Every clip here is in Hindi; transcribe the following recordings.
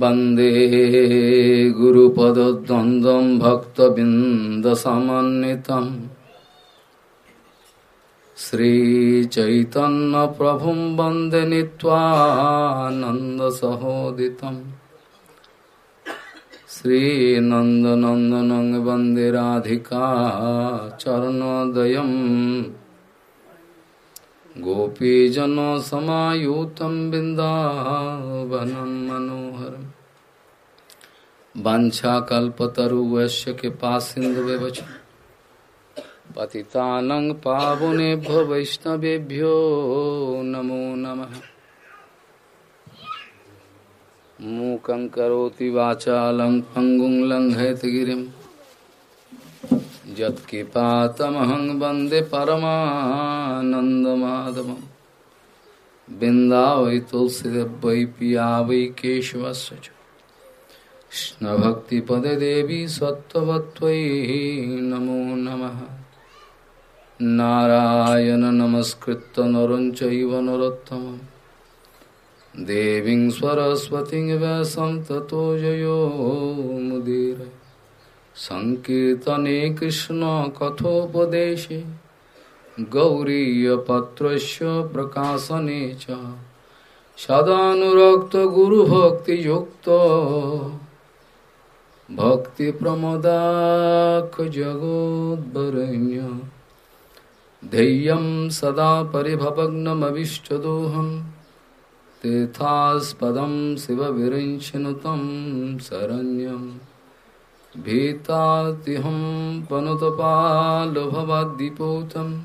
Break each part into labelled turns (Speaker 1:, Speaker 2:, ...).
Speaker 1: वंदे गुरुपदद्वन्द्वं भक्तबिन्दसमन्वितम् श्रीचैतन्यप्रभुं वंदे नीत्वानन्दसहोदितम् श्रीनन्दनन्दनं वंदे राधिका चरणोदयम्। गोपीजनसमायुतं बिन्दावनं मनोहरम् वञ्छाकल्पतरुवस्य कृपासिन्धुव्यवच पतितानं पावनेभ्यो वैष्णवेभ्यो नमो नमः। मूकं करोति वाचालं पङ्गुं लङ्घयतगिरिम् यत्किपातमहं वंदे परमानन्दमाधवं बिन्दा वै तुलसीदेव वै पिया वै केशवस्य च कृष्णभक्तिपदे देवी सत्त्ववत्त्वयि नमो नमः। नारायण नमस्कृत्य नरं चैव देवीं सरस्वतीं व्यासं ततो जयो सङ्कीर्तने कृष्णकथोपदेशे गौरीयपत्रस्य प्रकाशने च। सदानुरक्तगुरुभक्तियुक्तो भक्तिप्रमदाखजगोद्वरेण्य धैर्यं सदा परिभवग्नमविष्टदोहं। तीर्थास्पदं शिवविरिञ्चनुतं शरण्यम्। भीतातिहं पनुतपालभवाद्दिपूतं।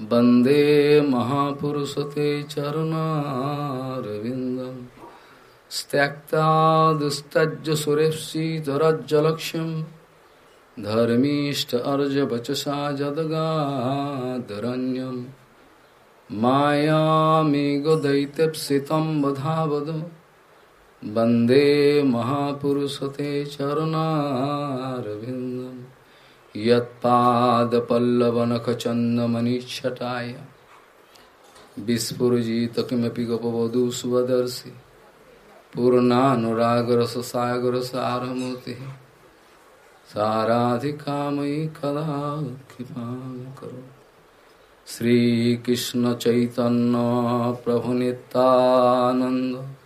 Speaker 1: वंदे महापुरुषते चरुणारविन्दं। त्यक्ता दुस्तज्ज सुरेप्सितरज्जलक्ष्यं धर्मीष्ट अर्जवचसा जदगादरण्यं मायामेघदैत्यप्सितं वधावद वंदे महापुरुषते चरणारविन्दं यत्पादपल्लवनखचन्दमनिच्छटाय। विस्फुरजित किमपि गपवधू स्वदर्शि। पूर्णानुरागरससागरसारमूर्तिः। साराधिकामयि कदा कृपां करो श्रीकृष्णचैतन्यप्रभुनितानन्द सियाद्वैत गदाधर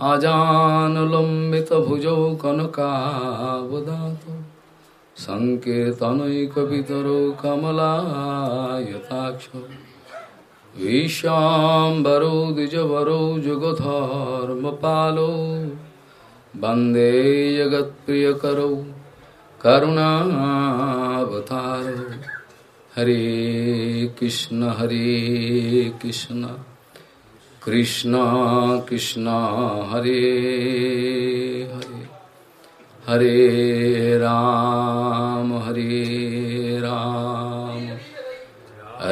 Speaker 1: आजानुलम्बितभुजौ कनकावदातु। सङ्केतनैकपितरौ कमलायताक्षौ। विशाम्बरौ द्विजवरौ जुगधर्मपालौ। वंदे जगत्प्रियकरौ करुणावतारौ। हरे कृष्ण हरे कृष्ण। कृष्ण कृष्ण, हरे हरे। हरे राम हरे राम।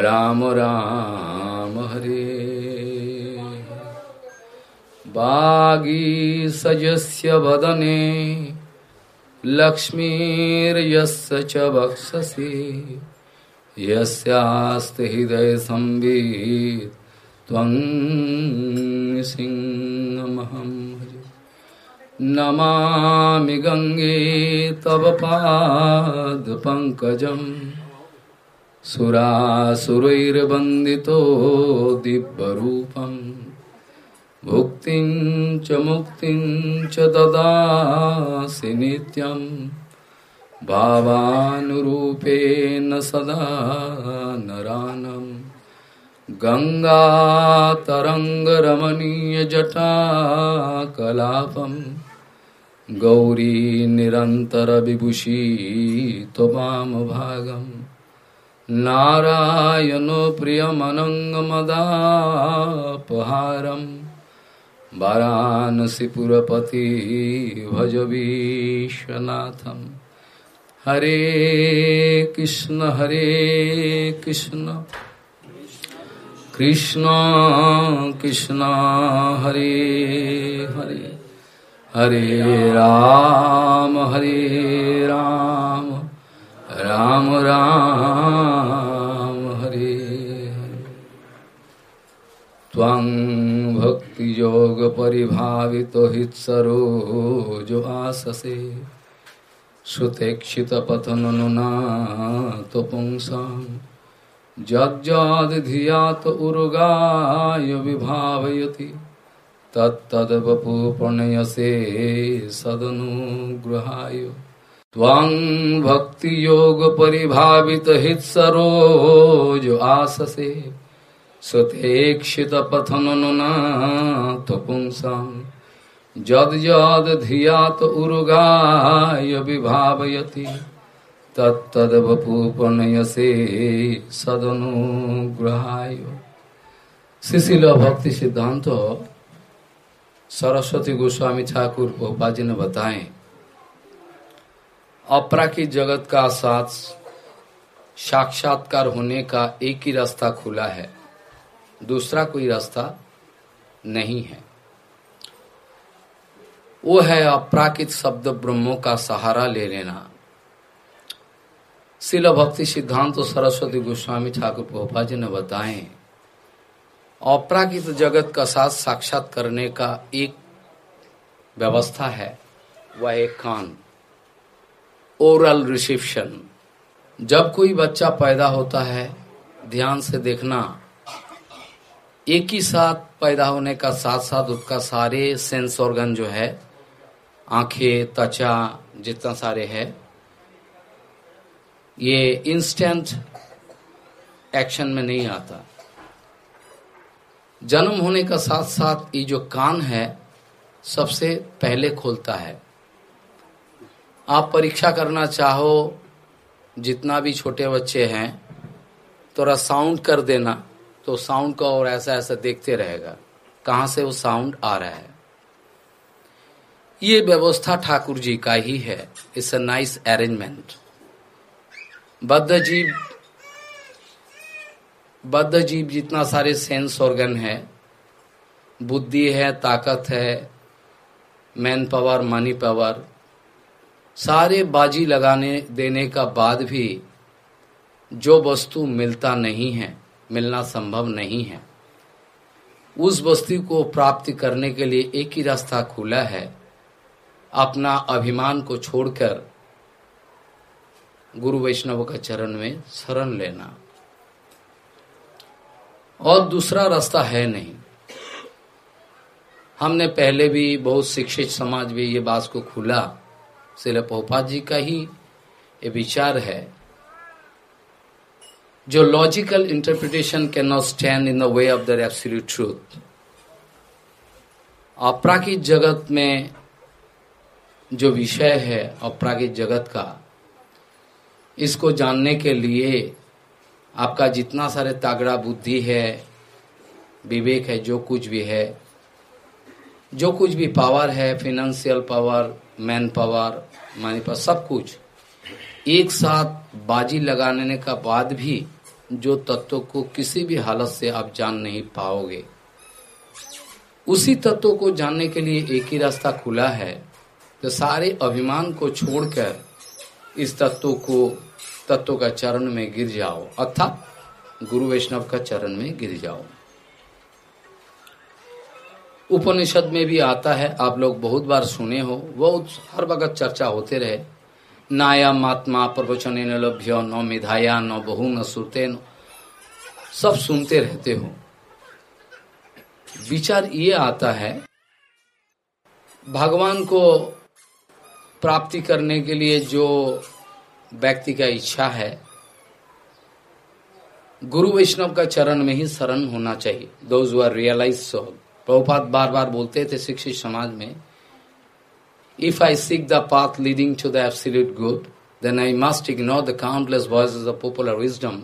Speaker 1: राम राम, हरे। बागी सजस्य वदने, लक्ष्मीर्यस्य च वक्षसि। हृदय संवित्। त्वं सिंहमहं नमामि गङ्गे तव पादपङ्कजं सुरासुरैर्वन्दितो दिव्यरूपं भुक्तिं च मुक्तिं च ददासि नित्यं भावानुरूपेण सदा नरानम्। गङ्गातरङ्गरमणीयजटाकलापं गौरी निरन्तरविभूषी त्वमामभागं नारायणो प्रियमनङ्गमदापहारम्। वाराणसीपुरपति विश्वनाथम्। हरे कृष्ण हरे कृष्ण। कृष्ण कृष्ण, हरे हरे। हरे राम हरे राम। राम राम, हरे त्वं भक्तियोगपरिभावितो हित्सरोजो आससे। श्रुतेक्षितपथननुनातो पुंसाम् जज्जाद्धियात उर्गाय विभावयति। तत्तद्वपुपणयसे सदनुग्रहाय त्वां भक्तियोगपरिभावितहित्सरोज आससे। सुतेक्षितपथननुनाथ पुंसां जद्यद्धियात उर्गाय विभावयति। तत्तद्वपुपनयसे सदनुग्रहाय। शिशिल भक्ति सिद्धांत, सरस्वती गोस्वामी ठाकुर गोपा जी ने बताए अपराकित जगत का साथ साक्षात्कार होने का एक ही रास्ता खुला है, दूसरा कोई रास्ता नहीं है। वो है अपराकित शब्द ब्रह्मों का सहारा ले लेना। शिल भक्ति सिद्धांत तो सरस्वती गोस्वामी ठाकुर गोपा जी ने बताए अपराकित जगत का साथ साक्षात करने का एक व्यवस्था है वह एक कान ओरल रिसेप्शन जब कोई बच्चा पैदा होता है ध्यान से देखना एक ही साथ पैदा होने का साथ साथ उसका सारे सेंस ऑर्गन जो है आँखें त्वचा जितना सारे है ये इंस्टेंट एक्शन में नहीं आता। जन्म होने का साथ साथ ये जो कान है, सबसे पहले खोलता है। आप परीक्षा करना चाहो, जितना भी छोटे बच्चे हैं, थोड़ा साउंड कर देना तो साउंड का और ऐसा ऐसा देखते रहेगा। कहाँ से वो साउंड आ रहा है? ये व्यवस्था ठाकुर जी का ही है। इट्स अ नाइस अरेंजमेंट बद्ध जीव बद्ध जीव जितना सारे सेंस ऑर्गन है, बुद्धि है, ताकत है मैन पावर मनी पावर सारे बाजी लगाने, देने का बाद भी जो वस्तु मिलता नहीं है, मिलना संभव नहीं है, उस वस्तु को प्राप्त करने के लिए एक ही रास्ता खुला है, अपना अभिमान को छोड़कर गुरु वैष्णव का चरण में शरण लेना। और दूसरा रास्ता है नहीं। हमने पहले भी बहुत शिक्षित समाज में ये बात को खुला। शिल पोपात जी का ही ये विचार है। जो logical interpretation can not stand in the way of the absolute truth अपराकित जगत में जो विषय है अपराकित जगत का इसको जानने के लिए आपका जितना सारे तागड़ा बुद्धि है, विवेक है, जो कुछ भी है, जो कुछ भी पावर है financial power man power money power सब कुछ, एक साथ बाजी लगाने का बाद भी जो तत्व को किसी भी हालत से आप जान नहीं पाओगे। उसी तत्व को जानने के लिए एक ही रास्ता खुला है तो सारे अभिमान को छोड़कर इस तत्व को, तत्व का चरण में गिर जाओ। अर्थात गुरु वैष्णव का चरण में गिर जाओ। उपनिषद में भी आता है, आप लोग बहुत बार सुने हो, बहुत हर वक्त चर्चा होते रहे। नाया महात्मा प्रवचन न लभ्य, न मिधाया, न बहु न सुरते न सब सुनते रहते हो। विचार ये आता है, भगवान को प्राप्ति करने के लिए जो व्यक्ति का इच्छा है, गुरु वैष्णव का चरण में ही शरण होना चाहिए those are realize so Prabhupada बार बार बोलते थे शिक्षित समाज में if I seek the path leading to the absolute good then I must ignore the countless voices of popular wisdom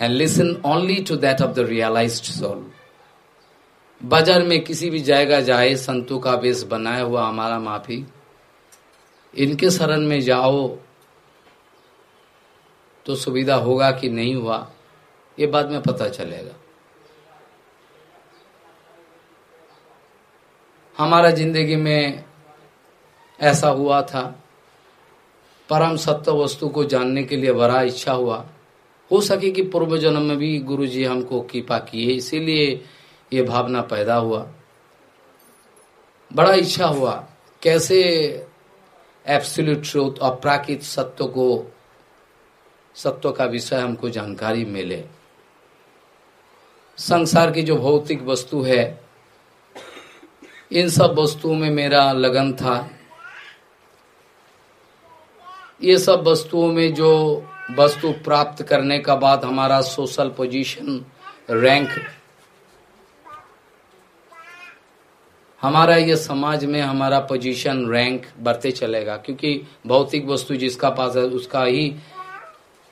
Speaker 1: and listen only to that of the realized soul. बाज़ार में किसी भी जाएगा जाए, संतों का वेश बनाया हुआ हमारा माफ़ी इनके शरण में जाओ तो सुविधा होगा कि नहीं हुआ, ये बाद में पता चलेगा। हमारा ज़िंदगी में ऐसा हुआ था, परम सत्य वस्तु को जानने के लिए बड़ा इच्छा हुआ। हो सके कि पूर्व जन्म में भी गुरु जी हमको कृपा किए, इसीलिए ये भावना पैदा हुआ। बड़ा इच्छा हुआ, कैसे एब्सोल्यूट ट्रूथ अपराकित सत्य को, सत्य का विषय हमको जानकारी मिले। संसार की जो भौतिक वस्तु है, इन सब वस्तुओं में मेरा लगन था। ये सब वस्तुओं में जो वस्तु प्राप्त करने का बाद हमारा सोशल पोजीशन रैंक हमारा ये समाज में हमारा पोजीशन रैंक बढ़ते चलेगा, क्योंकि भौतिक वस्तु जिसका पास है, उसका ही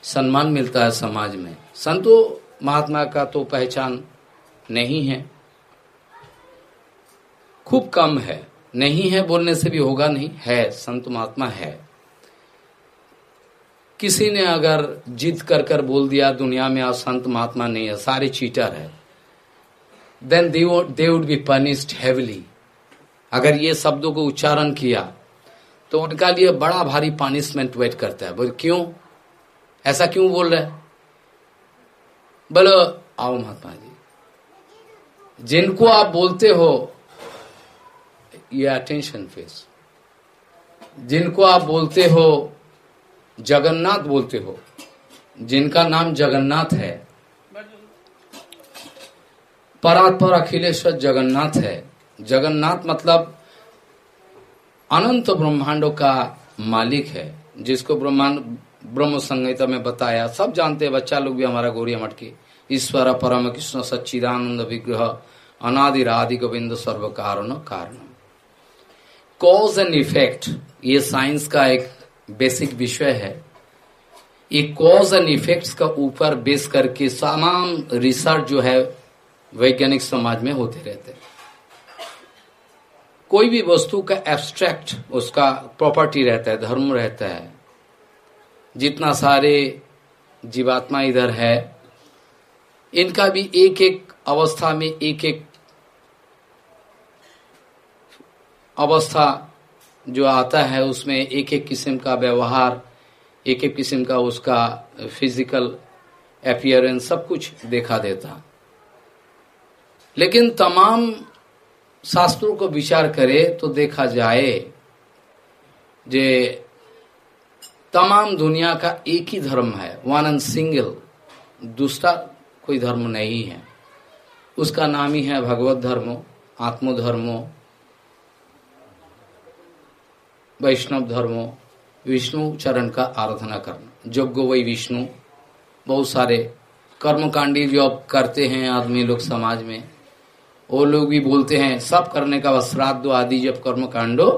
Speaker 1: सम्मान मिलता है समाज में। संतो महात्मा का तो पहचान नहीं है। खूब कम है। नहीं है बोलने से भी होगा नहीं। है, संत महात्मा है। किसी ने अगर जिद कर कर बोल दिया, दुनिया में आज संत महात्मा नहीं है, सारे चीटर है। Then they would be punished heavily अगर ये शब्दों को उच्चारण किया तो उनका लिए बड़ा भारी पनिशमेंट वेट करता है। बोल, क्यों? ऐसा क्यों बोल रहे बोलो, आओ महात्मा जी, जिनको आप बोलते हो, ये अटेंशन फेस जिनको आप बोलते हो, जगन्नाथ बोलते हो, जिनका नाम जगन्नाथ है, परात्पर अखिलेश्वर जगन्नाथ है जगन्नाथ मतलब अनंत ब्रह्मांडों का मालिक है, जिसको ब्रह्मांड, ब्रह्म संहिता में बताया। सब जानते हैं, बच्चा लोग भी हमारा गौरी मटकी ईश्वर, परम कृष्ण, सच्चिदानंद, विग्रह अनादि राधि गोविंद सर्व कारण। कारण कॉज एंड इफ़ेक्ट ये साइंस का एक बेसिक विषय है। ये कॉज एंड इफेक्ट्स का ऊपर बेस करके तमाम रिसर्च जो है, वैज्ञानिक समाज में होते रहते हैं। कोई भी वस्तु का एब्स्ट्रैक्ट उसका प्रॉपर्टी रहता है, धर्म रहता है। जितना सारे जीवात्मा इधर है, इनका भी एक एक अवस्था में एक एक अवस्था जो आता है, उसमें एक एक किस्म का व्यवहार एक एक किस्म का उसका फ़िज़िकल अपियरेंस सब कुछ देखा देता। लेकिन तमाम शास्त्रों को विचार करे तो देखा जाए जे तमाम दुनिया का एक ही धर्म है वन एंड सिंगल दूसरा कोई धर्म नहीं है। उसका नाम ही है भगवत धर्मो, आत्मधर्मो, वैष्णव धर्मो, विष्णु चरण का आराधना करना। जोग्य वही विष्णु। बहुत सारे कर्मकांडी जो अब करते हैं आदमी लोग समाज में। वो लोग भी बोलते हैं, सब करने का बाद श्राद्ध आदि जब कर्म, कांडो,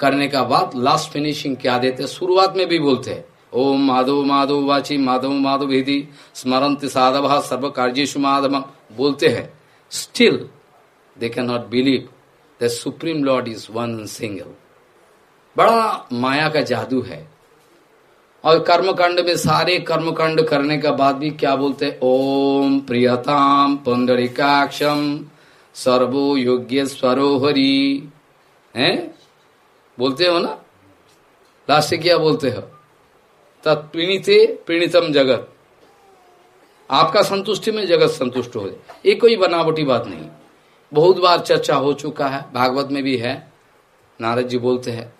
Speaker 1: करने का बाद लास्ट फिनिशिंग क्या देते शुरुआत में भी बोलते हैं, ओम माधव माधव वाची, माधव माधव विधि स्मरंत साधव सर्व कार्य माधव बोलते हैं। Still they can not believe the supreme lord is one single बड़ा माया का जादू है। और कर्मकांड में सारे कर्मकांड करने का बाद भी क्या बोलते हैं? ओम प्रियताम पुंडरिकाक्षम सर्वो योग्य स्वरो स्वरोहरी है? बोलते हो ना? लास्ट से क्या बोलते हो? तत्प्रणीते प्रणीतम जगत। आपका संतुष्टि में जगत संतुष्ट हो जाए। ये कोई बनावटी बात नहीं। बहुत बार चर्चा हो चुका है। भागवत में भी है। नारद जी बोलते हैं,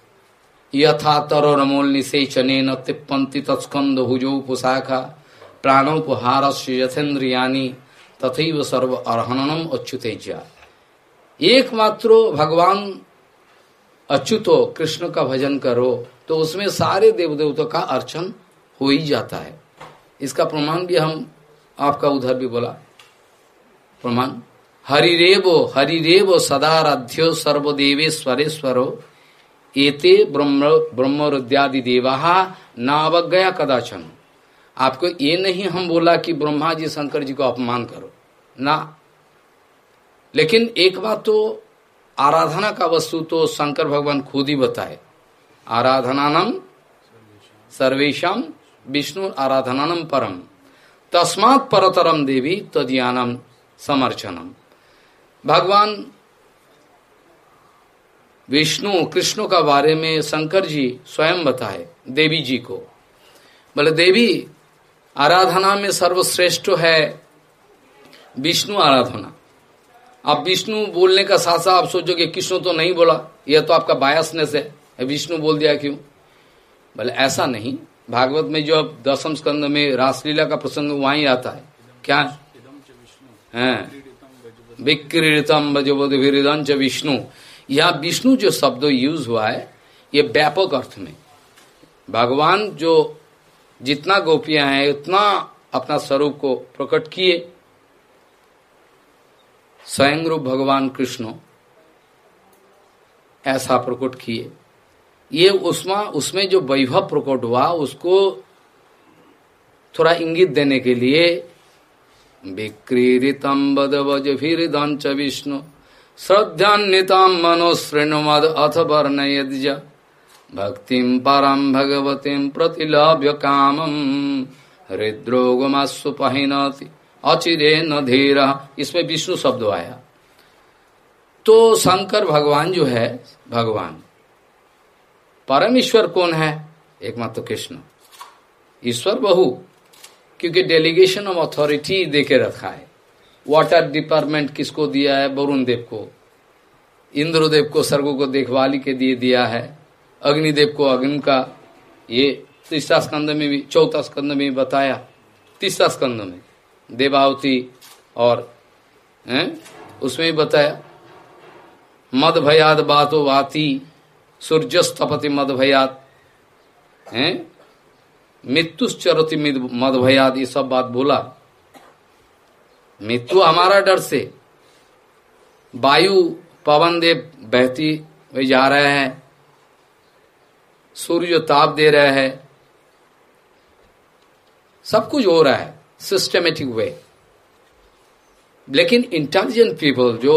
Speaker 1: यथा तरो रमोल निषेचने न तिप्पन्ति तत्स्कंद हुजो पुशाखा प्राणोपहार यथेन्द्रियानी तथैव सर्व अर्हनम अच्युतेज्या एकमात्र भगवान अच्युतो, कृष्ण का भजन करो तो उसमें सारे देव देवताओं का अर्चन हो ही जाता है। इसका प्रमाण भी हम, आपका उधर भी बोला। प्रमाण, हरिरेवो हरिरेवो सदाराध्यो सर्वदेवेश्वरेश्वरो, एते ब्रह्म, ब्रह्मरुद्यादि देवा नावज्ञया कदाचन। आपको ये नहीं हम बोला कि ब्रह्मा जी शंकर जी को अपमान करो। ना। लेकिन एक बात तो आराधना का वस्तु तो शंकर भगवान खुद ही बताए। आराधनानम सर्वेशम विष्णु आराधनानम परम। तस्मात परतरम देवी तदियानम समर्चनम। भगवान विष्णु कृष्ण का बारे में शंकर जी स्वयं बताए, देवी जी को। बोले, देवी, आराधना में सर्वश्रेष्ठ है विष्णु आराधना। आप विष्णु बोलने का साथ साथ आप सोचोगे, कृष्ण तो नहीं बोला, यह तो आपका बायसनेस है। विष्णु बोल दिया क्यों? बोले ऐसा नहीं। भागवत में जो अब दसम स्कंद में रासलीला का प्रसंग वहाँ आता है। क्या? है। विक्रीतम बजोबोधन विष्णु। यह विष्णु जो शब्द यूज़ हुआ है, ये व्यापक अर्थ में। भगवान जो जितना गोपियाँ हैं, उतना अपना स्वरूप को प्रकट किए स्वयं रूप भगवान कृष्ण ऐसा प्रकट किए। ये उसमें उसमें जो वैभव प्रकट हुआ, उसको थोड़ा इंगित देने के लिए विक्रीतम बद बज फिर दंच विष्णु श्रद्धान्वितम मनोश्रेणुमद अथ वर्णयज भक्तिम परम भगवतीम प्रतिलभ्य कामम हृद्रोगमास्व पहिनती। अचिरे न धीर। इसमें विष्णु शब्द आया। तो शंकर भगवान जो है, भगवान, परमेश्वर कौन है? एकमात्र कृष्ण। ईश्वर बहु, क्योंकि डेलीगेशन ऑफ़ अथॉरिटी देके रखा है। वाटर डिपार्टमेंट किसको दिया है? वरुण देव को। इंद्रदेव को, सर्गो को देखभाली के दिए दिया है। अग्निदेव को अग्नि का, ये तीसरा स्कंद में भी, चौथा स्कंद में भी बताया। तीसरा स्कंद में। देवावती और, हैं? उसमें बताया, मद भयाद बातो बाती सूर्यस्तपति मद भयात हैं? मृत्युश्चरति मद भयाद, ये सब बात बोला। मृत्यु हमारा डर से, वायु पवन देव बहती जा रहे हैं, सूर्य ताप दे रहे हैं, सब कुछ हो रहा है। सिस्टमेटिक वे लेकिन इंटेलिजेंट पीपल जो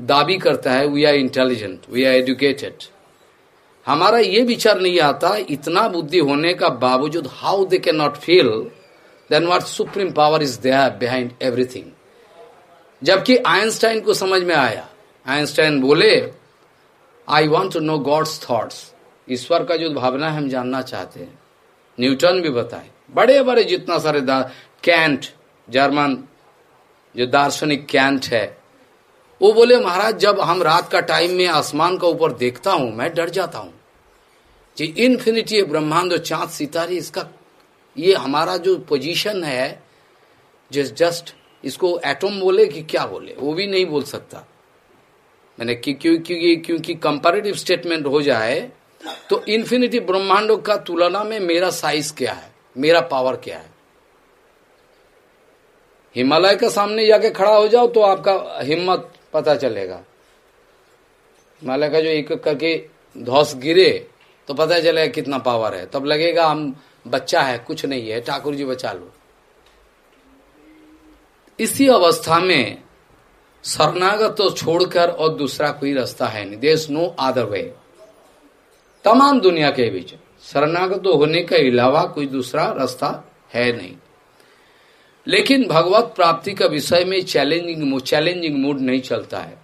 Speaker 1: दावी करता है we are intelligent we are educated हमारा ये विचार नहीं आता, इतना बुद्धि होने का बावजूद how they can not feel then what supreme power is there behind everything जबकि आइंस्टाइन को समझ में आया। आइंस्टाइन बोले I want to know God's thoughts ईश्वर का जो भावना है, हम जानना चाहते हैं। न्यूटन भी बताए। बड़े बड़े जितना सारे कैंट, जर्मन, जो दार्शनिक कैंट है, वो बोले, महाराज, जब हम रात का टाइम में आसमान का ऊपर देखता हूँ, मैं डर जाता हूँ। जी इन्फिनिटी ब्रह्मांड चाँद सितारे, इसका, ये हमारा जो पोजीशन है, जिस जस्ट इसको एटम बोले कि क्या बोले, वो भी नहीं बोल सकता। मैंने क्योंकि क्योंकि क्योंकि कंपेरेटिव स्टेटमेंट हो जाए तो इन्फिनिटी ब्रह्मांडों का तुलना में मेरा साइज़ क्या है, मेरा पावर क्या है? हिमालय के सामने जाके खड़ा हो जाओ तो आपका हिम्मत पता चलेगा। हिमालय का जो एक करके धौस गिरे तो पता चलेगा कितना पावर है। तब लगेगा हम बच्चा है, कुछ नहीं है, ठाकुर जी बचा लो। इसी अवस्था में शरणागत तो छोड़कर और दूसरा कोई रास्ता है नहीं। देश नो आदर वे तमाम दुनिया के बीच शरणागत तो होने के अलावा कोई दूसरा रास्ता है नहीं। लेकिन भगवत प्राप्ति का विषय में चैलेंजिंग चैलेंजिंग मूड नहीं चलता है।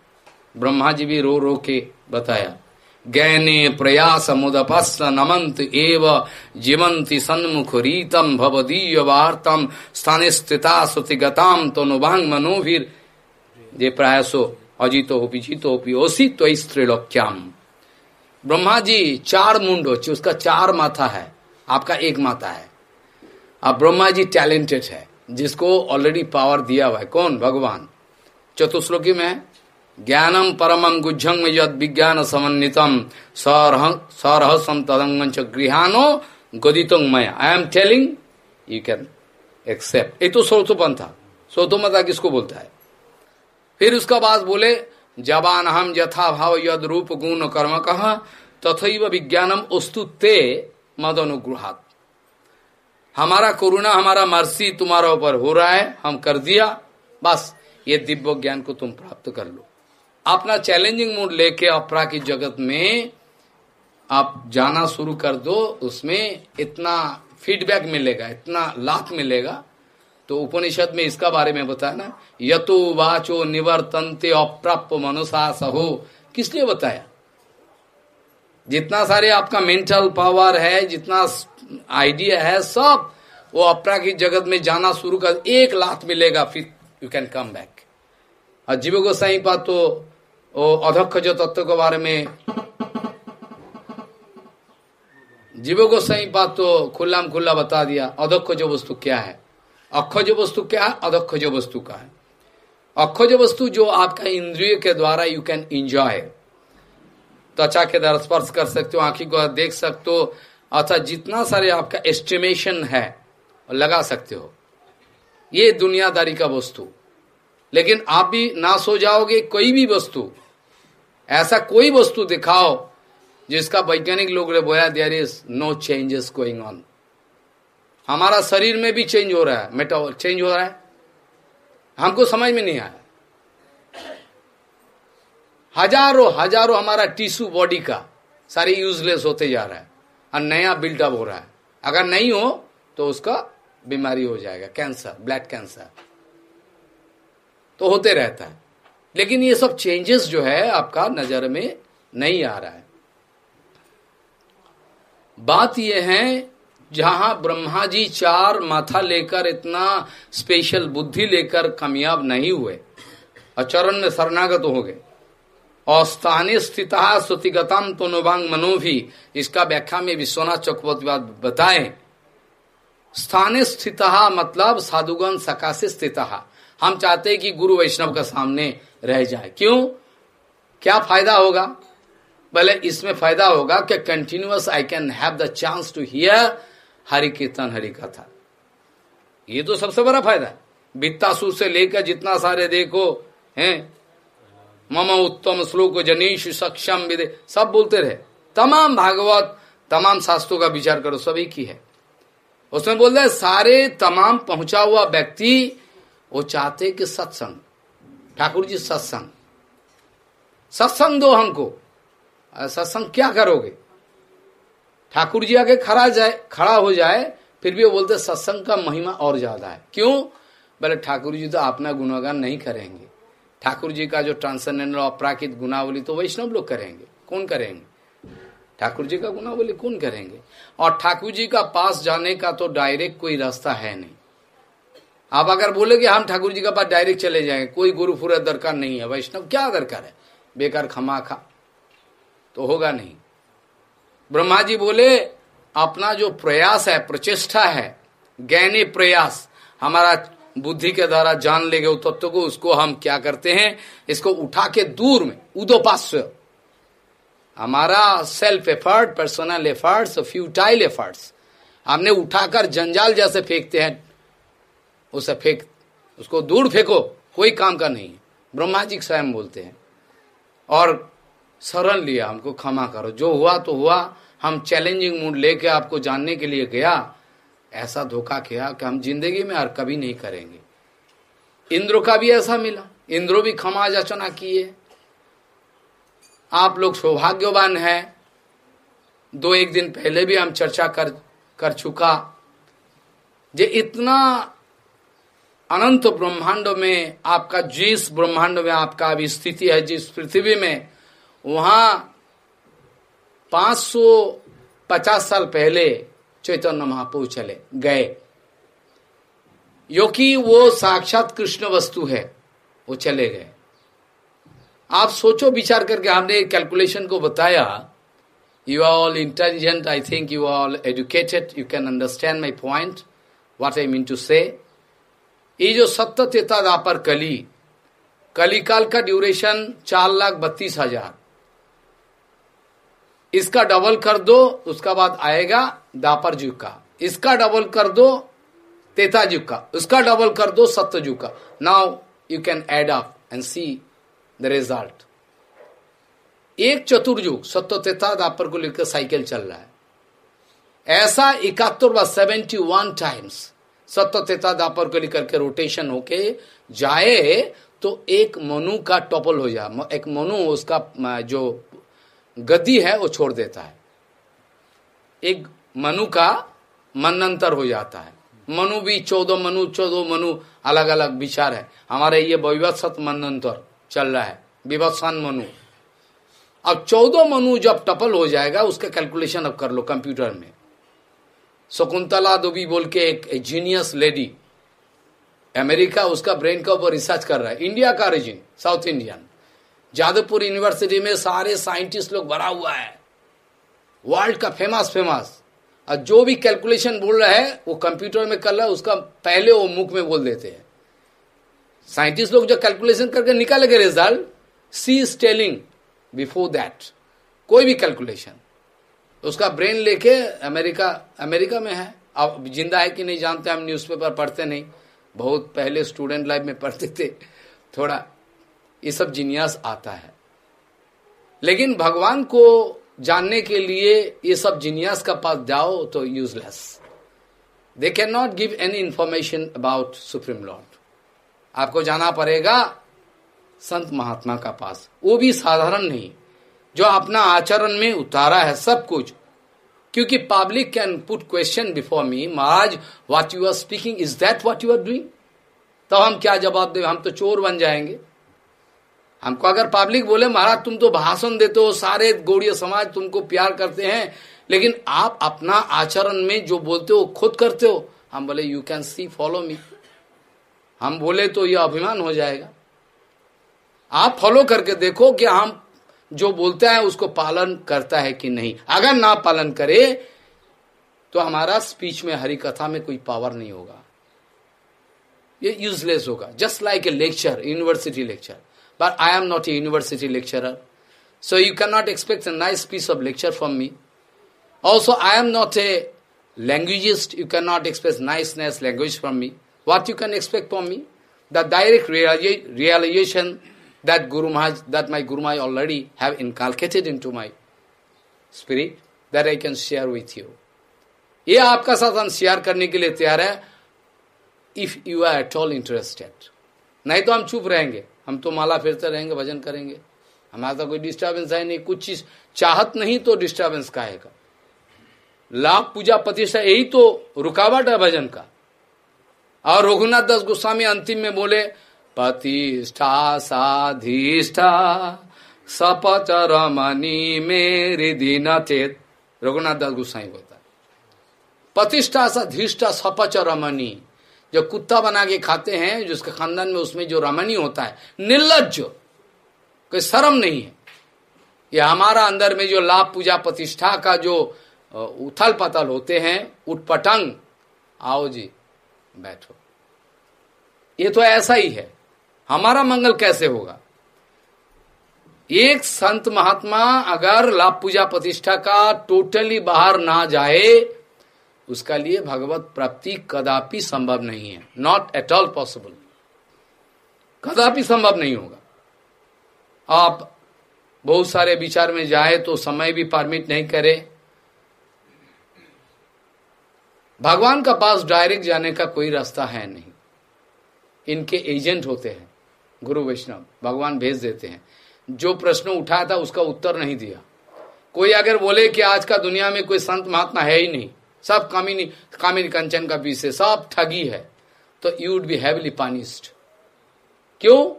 Speaker 1: ब्रह्मा जी भी रो रो के बताया, गैने प्रयास मुदपस् नमंत एव जीवंती सन्मुख रीतम भवदीय वार्तम स्थाने स्थिता श्रुतिगताम तनुभांग मनोवीर जे प्रयासो अजितो हो पिजितो हो ओसी तो स्त्रीलोक्याम ब्रह्मा जी चार मुंड उसका चार माथा है, आपका एक माथा है। अब ब्रह्मा जी टैलेंटेड है। जिसको ऑलरेडी पावर दिया हुआ है। कौन? भगवान। चतुश्लोकी में, ज्ञानम परमम गुज्जंग यद विज्ञान समन्वितम सरहसम तदंग गृहानो गदितंग मया। I am telling you can accept ये तो सौतोपन था। सौतोमता किसको बोलता है? फिर उसका बाद बोले जबान हम यथा भाव यद रूप गुण कर्म कहा तथा विज्ञानम वस्तु ते मद अनुग्रहात हमारा करुणा हमारा मर्सी तुम्हारा ऊपर हो रहा है, हम कर दिया, बस, ये दिव्य ज्ञान को तुम प्राप्त कर लो। अपना चैलेंजिंग मूड लेके अपराकित जगत में आप जाना शुरू कर दो, उसमें इतना फीडबैक मिलेगा, इतना लाभ मिलेगा। तो उपनिषद में इसका बारे में बताया ना, यतो वाचो निवर्तनते अप्राप्य मनुषा सहो। किस लिए बताया? जितना सारे आपका मेंटल पावर है, जितना आइडिया है सब। वो अपरा की जगत में जाना शुरू कर, एक लाख मिलेगा, फिर यू कैन कम बैक और जीव गोसाई पा तो वो अध्यक्ष जो तत्व के बारे में, जीव गोसाई पा तो खुल्ला खुल्ला बता दिया अध्यक्ष जो वस्तु क्या है? अक्षज वस्तु क्या है? अदक्षज वस्तु का है। अक्षज वस्तु जो आपका इंद्रिय के द्वारा यू कैन इंजॉय त्वचा के द्वारा स्पर्श कर सकते हो, आंखी को देख सकते हो अर्थात जितना सारे आपका एस्टिमेशन है, लगा सकते हो। ये दुनियादारी का वस्तु। लेकिन आप भी ना सो जाओगे कोई भी वस्तु। ऐसा कोई वस्तु दिखाओ, जिसका वैज्ञानिक लोग ने बोया there is no changes going on हमारा शरीर में भी चेंज हो रहा है। मेटा चेंज हो रहा है। हमको समझ में नहीं आया। हज़ारों हज़ारों हमारा टिश्यू बॉडी का सारे यूजलेस होते जा रहा है। और नया बिल्डअप हो रहा है। अगर नहीं हो तो उसका बीमारी हो जाएगा कैंसर ब्लड कैंसर तो होते रहता है। लेकिन ये सब चेंजेस जो है, आपका नज़र में नहीं आ रहा है। बात यह है, जहाँ ब्रह्मा जी चार माथा लेकर इतना स्पेशल बुद्धि लेकर कामयाब नहीं हुए, और चरण में शरणागत हो गए। और स्थानीय स्थित श्रुतिगतम मनो भी इसका व्याख्या में विश्वनाथ चक्रवर्ती बताए। स्थानीय स्थित मतलब साधुगण सकाशे स्थित। हम चाहते हैं कि गुरु वैष्णव का सामने रह जाए। क्यों? क्या फ़ायदा होगा? पहले इसमें फ़ायदा होगा कि continuous I can have the chance to hear Hari kirtan, Hari katha. ये तो सबसे बड़ा फ़ायदा है। वित्तासुर से लेकर जितना सारे देखो, हैं? मम उत्तम श्लोक जनीश सक्षम विदे। सब बोलते रहे। तमाम भागवत, तमाम शास्त्रों का विचार करो सभी की है उसमें बोल रहे सारे तमाम पहुँचा हुआ व्यक्ति, वो चाहते कि सत्संग, ठाकुर जी सत्संग। सत्संग दो हमको। सत्संग क्या करोगे? ठाकुर जी आगे खड़ा जाए, खड़ा हो जाए, फिर भी वो बोलते सत्संग का महिमा और ज़्यादा है। क्यों? बोले, ठाकुर जी तो अपना गुणगान नहीं करेंगे। ठाकुर जी का जो ट्रांसेंडेंटल अपराकित गुनावली तो वैष्णव लोग करेंगे। कौन करेंगे? ठाकुर जी का गुनावली कौन करेंगे? और ठाकुर जी का पास जाने का तो डायरेक्ट कोई रास्ता है नहीं। आप अगर बोले कि हम ठाकुर जी का पास डायरेक्ट चले जाएँगे, कोई गुरु पूरा दरकार नहीं है। वैष्णव क्या दरकार है बेकार खमा खा तो होगा नहीं। ब्रह्मा जी बोले, अपना जो प्रयास है, प्रचेष्टा है, ज्ञानी प्रयास, हमारा बुद्धि के द्वारा जान लेंगे उस तत्व को, उसको हम क्या करते हैं? इसको उठा के दूर में, उदोपास्य। हमारा self effort personal efforts futile efforts हमने उठाकर जंजाल जैसे फेंकते हैं। उसे फेंक, उसको दूर फेंको, कोई काम का नहीं। ब्रह्मा जी स्वयं बोलते हैं। और शरण लिया, हमको क्षमा करो। जो हुआ तो हुआ। हम चैलेंजिंग मूड लेके आपको जानने के लिए गया। ऐसा धोखा किया कि हम ज़िंदगी में और कभी नहीं करेंगे। इंद्र का भी ऐसा मिला। इंद्रो भी क्षमा याचना किए। आप लोग सौभाग्यवान है। दो एक दिन पहले भी हम चर्चा कर कर चुका। जे इतना अनंत ब्रह्मांड में, आपका जिस ब्रह्मांड में आपका अभी स्थिति है, जिस पृथ्वी में, वहाँ 550 साल पहले चैतन्य महाप्रभु चले गए। कि वो साक्षात कृष्ण वस्तु है, वो चले गए। आप सोचो, विचार करके हमने कैलकुलेशन को बताया you are all intelligent I think you are all educated you can understand my point what I mean to say ये जो सत्य तेता दापर कली, कलिकाल का ड्यूरेशन चार लाख बत्तीस हज़ार। इसका डबल कर दो, उसका बाद आएगा दापर जुग का इसका डबल कर दो, तेता जुग का उसका डबल कर दो सत्य जुग का now you can add up and see the result एक चतुर्युग सत्य तेता, दापर को लेकर साइकिल चल रहा है। ऐसा इकहत्तर बार सेवेंटी वन टाइम्स सत्य तेता, दापर को लेकर के रोटेशन होके जाए तो एक मनु का टॉपल हो जाए एक मनु उसका जो गद्दी है, वो छोड़ देता है। एक मनु का मनंतर हो जाता है। मनु भी चौदह, मनु चौदह, मनु अलग अलग विचार है। हमारे ये विवत्सत मनंतर चल रहा है। विवत्सान मनु। अब चौदह मनु जब टपल हो जाएगा, उसका कैलकुलेशन अब कर लो कंप्यूटर में। शकुंतला दुबी बोल के एक जीनियस लेडी अमेरिका, उसका ब्रेन का ऊपर रिसर्च कर रहा है। इंडिया का region south Indian Jadavpur university में सारे साइंटिस्ट लोग भरा हुआ है। वर्ल्ड का फ़ेमस फ़ेमस और जो भी कैलकुलेशन बोल रहा है, वो कंप्यूटर में कर रहा है, उसका पहले वो मुख में बोल देते हैं। साइंटिस्ट लोग जो कैलकुलेशन करके निकालेंगे result she is telling before that कोई भी कैलकुलेशन उसका ब्रेन लेके अमेरिका अमेरिका में है। अब ज़िंदा है कि नहीं जानते, हम न्यूज़पेपर पढ़ते नहीं। बहुत पहले स्टूडेंट लाइफ में पढ़ते थे। थोड़ा ये सब जिनियास आता है। लेकिन भगवान को जानने के लिए ये सब जिनियास का पास जाओ तो useless they can not give any information about supreme lord आपको जाना पड़ेगा संत महात्मा का पास। वो भी साधारण नहीं, जो अपना आचरण में उतारा है सब कुछ। क्योंकि public can put question before me Maharaj what you are speaking is that what you are doing तो हम क्या जवाब दे? हम तो चोर बन जाएँगे। हमको अगर पब्लिक बोले, महाराज, तुम तो भाषण देते हो, सारे गौड़िया समाज तुमको प्यार करते हैं। लेकिन आप अपना आचरण में जो बोलते हो, खुद करते हो, हम बोले you can see follow me हम बोले तो यह अभिमान हो जाएगा। आप फॉलो करके देखो कि हम जो बोलते हैं, उसको पालन करता है कि नहीं। अगर ना पालन करे तो हमारा स्पीच में हरी कथा में कोई पावर नहीं होगा। ये यूजलेस होगा। Just like a lecture university lecture am not a university lecturer so you can not expect a nice piece of lecture from me also I am not a linguist you can not expect nice nice language from me what you can expect from me? The direct realization that Guru Maharaj, that my Guru Maharaj already have inculcated into my spirit, that I can share with you. ये आपका साथ हम शेयर करने के लिए तैयार है if you are at all interested नहीं तो हम चुप रहेंगे। हम तो माला फिरते रहेंगे, भजन करेंगे। हमारा तो कोई डिस्टर्बेंस है नहीं। कुछ चीज़ चाहत नहीं तो डिस्टर्बेंस का? है लाभ पूजा प्रतिष्ठा, यही तो रुकावट है भजन का। और रघुनाथ दास गोस्वामी अंतिम में बोले, प्रतिष्ठा साधिष्ठा सपच रमनी मेरी दीन चेत। रघुनाथ दास गोस्वामी बोलता प्रतिष्ठा साधिष्ठा सपच रमनी जो कुत्ता बना के खाते हैं जिसके खानदान में उसमें जो रमनी होता है निर्लज कोई शर्म नहीं है। ये हमारा अंदर में जो लाभ पूजा प्रतिष्ठा का जो उथल पथल होते हैं उठपटंग आओ जी, बैठो। ये तो ऐसा ही है। हमारा मंगल कैसे होगा? एक संत महात्मा अगर लाभ पूजा प्रतिष्ठा का टोटली बाहर ना जाए उसका लिए भगवत प्राप्ति कदापि संभव नहीं है। नॉट एट ऑल पॉसिबल कदापि संभव नहीं होगा। आप बहुत सारे विचार में जाए तो समय भी परमिट नहीं करे। भगवान का पास डायरेक्ट जाने का कोई रास्ता है नहीं। इनके एजेंट होते हैं। गुरु वैष्णव, भगवान भेज देते हैं। जो प्रश्न उठाया था उसका उत्तर नहीं दिया। कोई अगर बोले कि आज का दुनिया में कोई संत महात्मा है ही नहीं। सब कामिनी कामिनी कंचन का पीछे सब ठगी है। तो you would be heavily punished क्यों?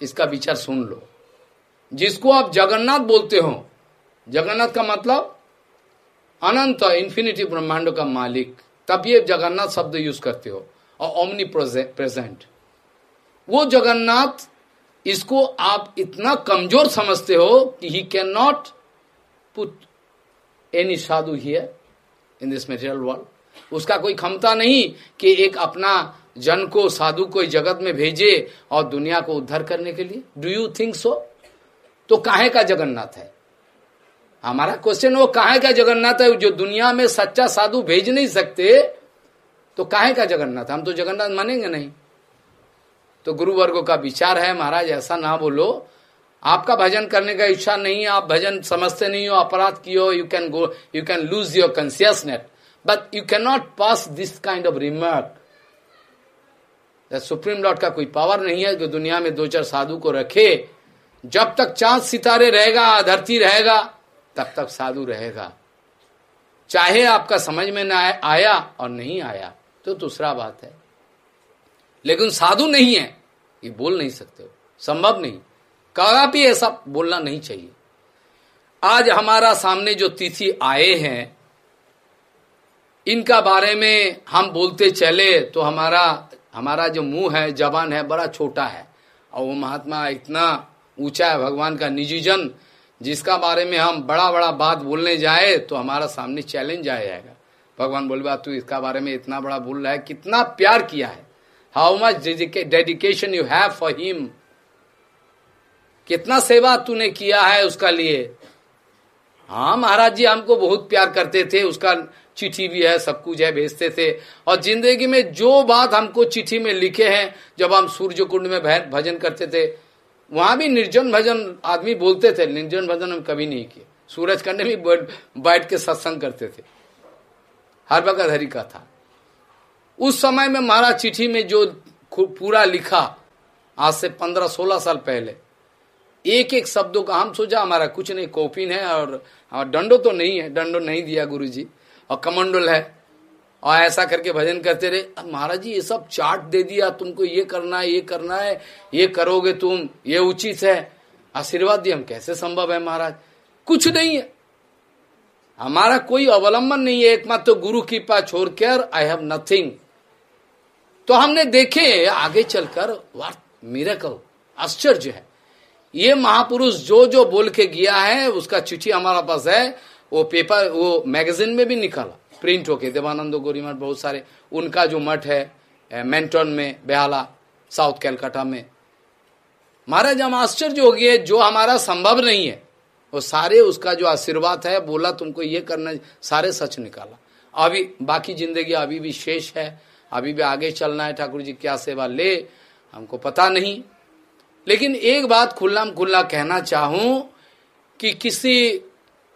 Speaker 1: इसका विचार सुन लो। जिसको आप जगन्नाथ बोलते हो, जगन्नाथ का मतलब अनंत इंफिनिटी ब्रह्मांड का मालिक। तब ये जगन्नाथ शब्द यूज़ करते हो, और ओमनी प्रेजेंट वो जगन्नाथ, इसको आप इतना कमज़ोर समझते हो कि he can not put any sadhu here in this material world उसका कोई क्षमता नहीं कि एक अपना जन को, साधु को जगत में भेजे और दुनिया को उद्धार करने के लिए। डू यू थिंक सो तो काहे का जगन्नाथ है? हमारा क्वेश्चन वो काहे का जगन्नाथ है? जो दुनिया में सच्चा साधु भेज नहीं सकते तो काहे का जगन्नाथ? हम तो जगन्नाथ मानेंगे नहीं। तो गुरु वर्गो का विचार है, महाराज, ऐसा ना बोलो। आपका भजन करने का इच्छा नहीं है, आप भजन समझते नहीं हो, अपराध किए you can go you can lose your consciousness but you can not pass this kind of remark supreme lord का कोई पावर नहीं है कि दुनिया में दो चार साधु को रखे। जब तक चाँद सितारे रहेगा, धरती रहेगा, तब तक साधु रहेगा। चाहे आपका समझ में ना आया और नहीं आया तो दूसरा बात है। लेकिन साधु नहीं है, ये बोल नहीं सकते हो। संभव नहीं। कदापि ऐसा बोलना नहीं चाहिए। आज हमारा सामने जो तिथि आए हैं, इनका बारे में हम बोलते चले तो हमारा हमारा जो मुँह है, जबान है, बड़ा छोटा है। और वो महात्मा इतना ऊँचा है, भगवान का निजी जन, जिसका बारे में हम बड़ा बड़ा बात बोलने जाए तो हमारा सामने चैलेंज आ जाएगा। भगवान बोले बात तू इसका बारे में इतना बड़ा बोल रहा है, कितना प्यार किया है। How much dedication you have for him कितना सेवा तूने किया है उसका लिए? हाँ महाराज जी, हमको बहुत प्यार करते थे, उसका चिट्ठी भी है, सब कुछ है, भेजते थे। और ज़िंदगी में जो बात हमको चिट्ठी में लिखे हैं, जब हम सूर्य कुंड में भजन करते थे, वहाँ भी निर्जन भजन आदमी बोलते थे, निर्जन भजन हम कभी नहीं किए। सूरज कंड भी बैठ के सत्संग करते थे। हर वक्त हरि का था। उस समय में महाराज चिट्ठी में जो पूरा लिखा, आज से पंद्रह सोलह साल पहले एक एक शब्दों का हम सोचा हमारा कुछ नहीं कॉपिन है और, और डंडो तो नहीं है डंडो नहीं दिया गुरु जी और कमंडल है। और ऐसा करके भजन करते रहे। महाराज जी ये सब चार्ट दे दिया तुमको ये करना है ये करना है ये करोगे तुम ये उचित है। आशीर्वाद दिए हम कैसे संभव है महाराज? कुछ नहीं है। हमारा कोई अवलंबन नहीं है एकमात्र तो गुरु कृपा छोड़कर आई हैव नथिंग तो हमने देखे आगे चलकर मिरेकल आश्चर्य है। ये महापुरुष जो जो बोल के गया है, उसका चिट्ठी हमारा पास है, वो पेपर वो मैगजीन में भी निकाला। प्रिंट होके, देवानंद गोरी मठ, बहुत सारे। उनका जो मठ है मेंटन में बेहाला साउथ कैलकाटा में। महाराज, हम आश्चर्य हो गए, जो हमारा संभव नहीं है। वो सारे उसका जो आशीर्वाद है, बोला, तुमको ये करना, सारे सच निकाला। अभी बाकी ज़िंदगी अभी भी शेष है, अभी भी आगे चलना है, ठाकुर जी, क्या सेवा ले? हमको पता नहीं। लेकिन एक बात खुल्ला खुल्ला कहना चाहूँ कि किसी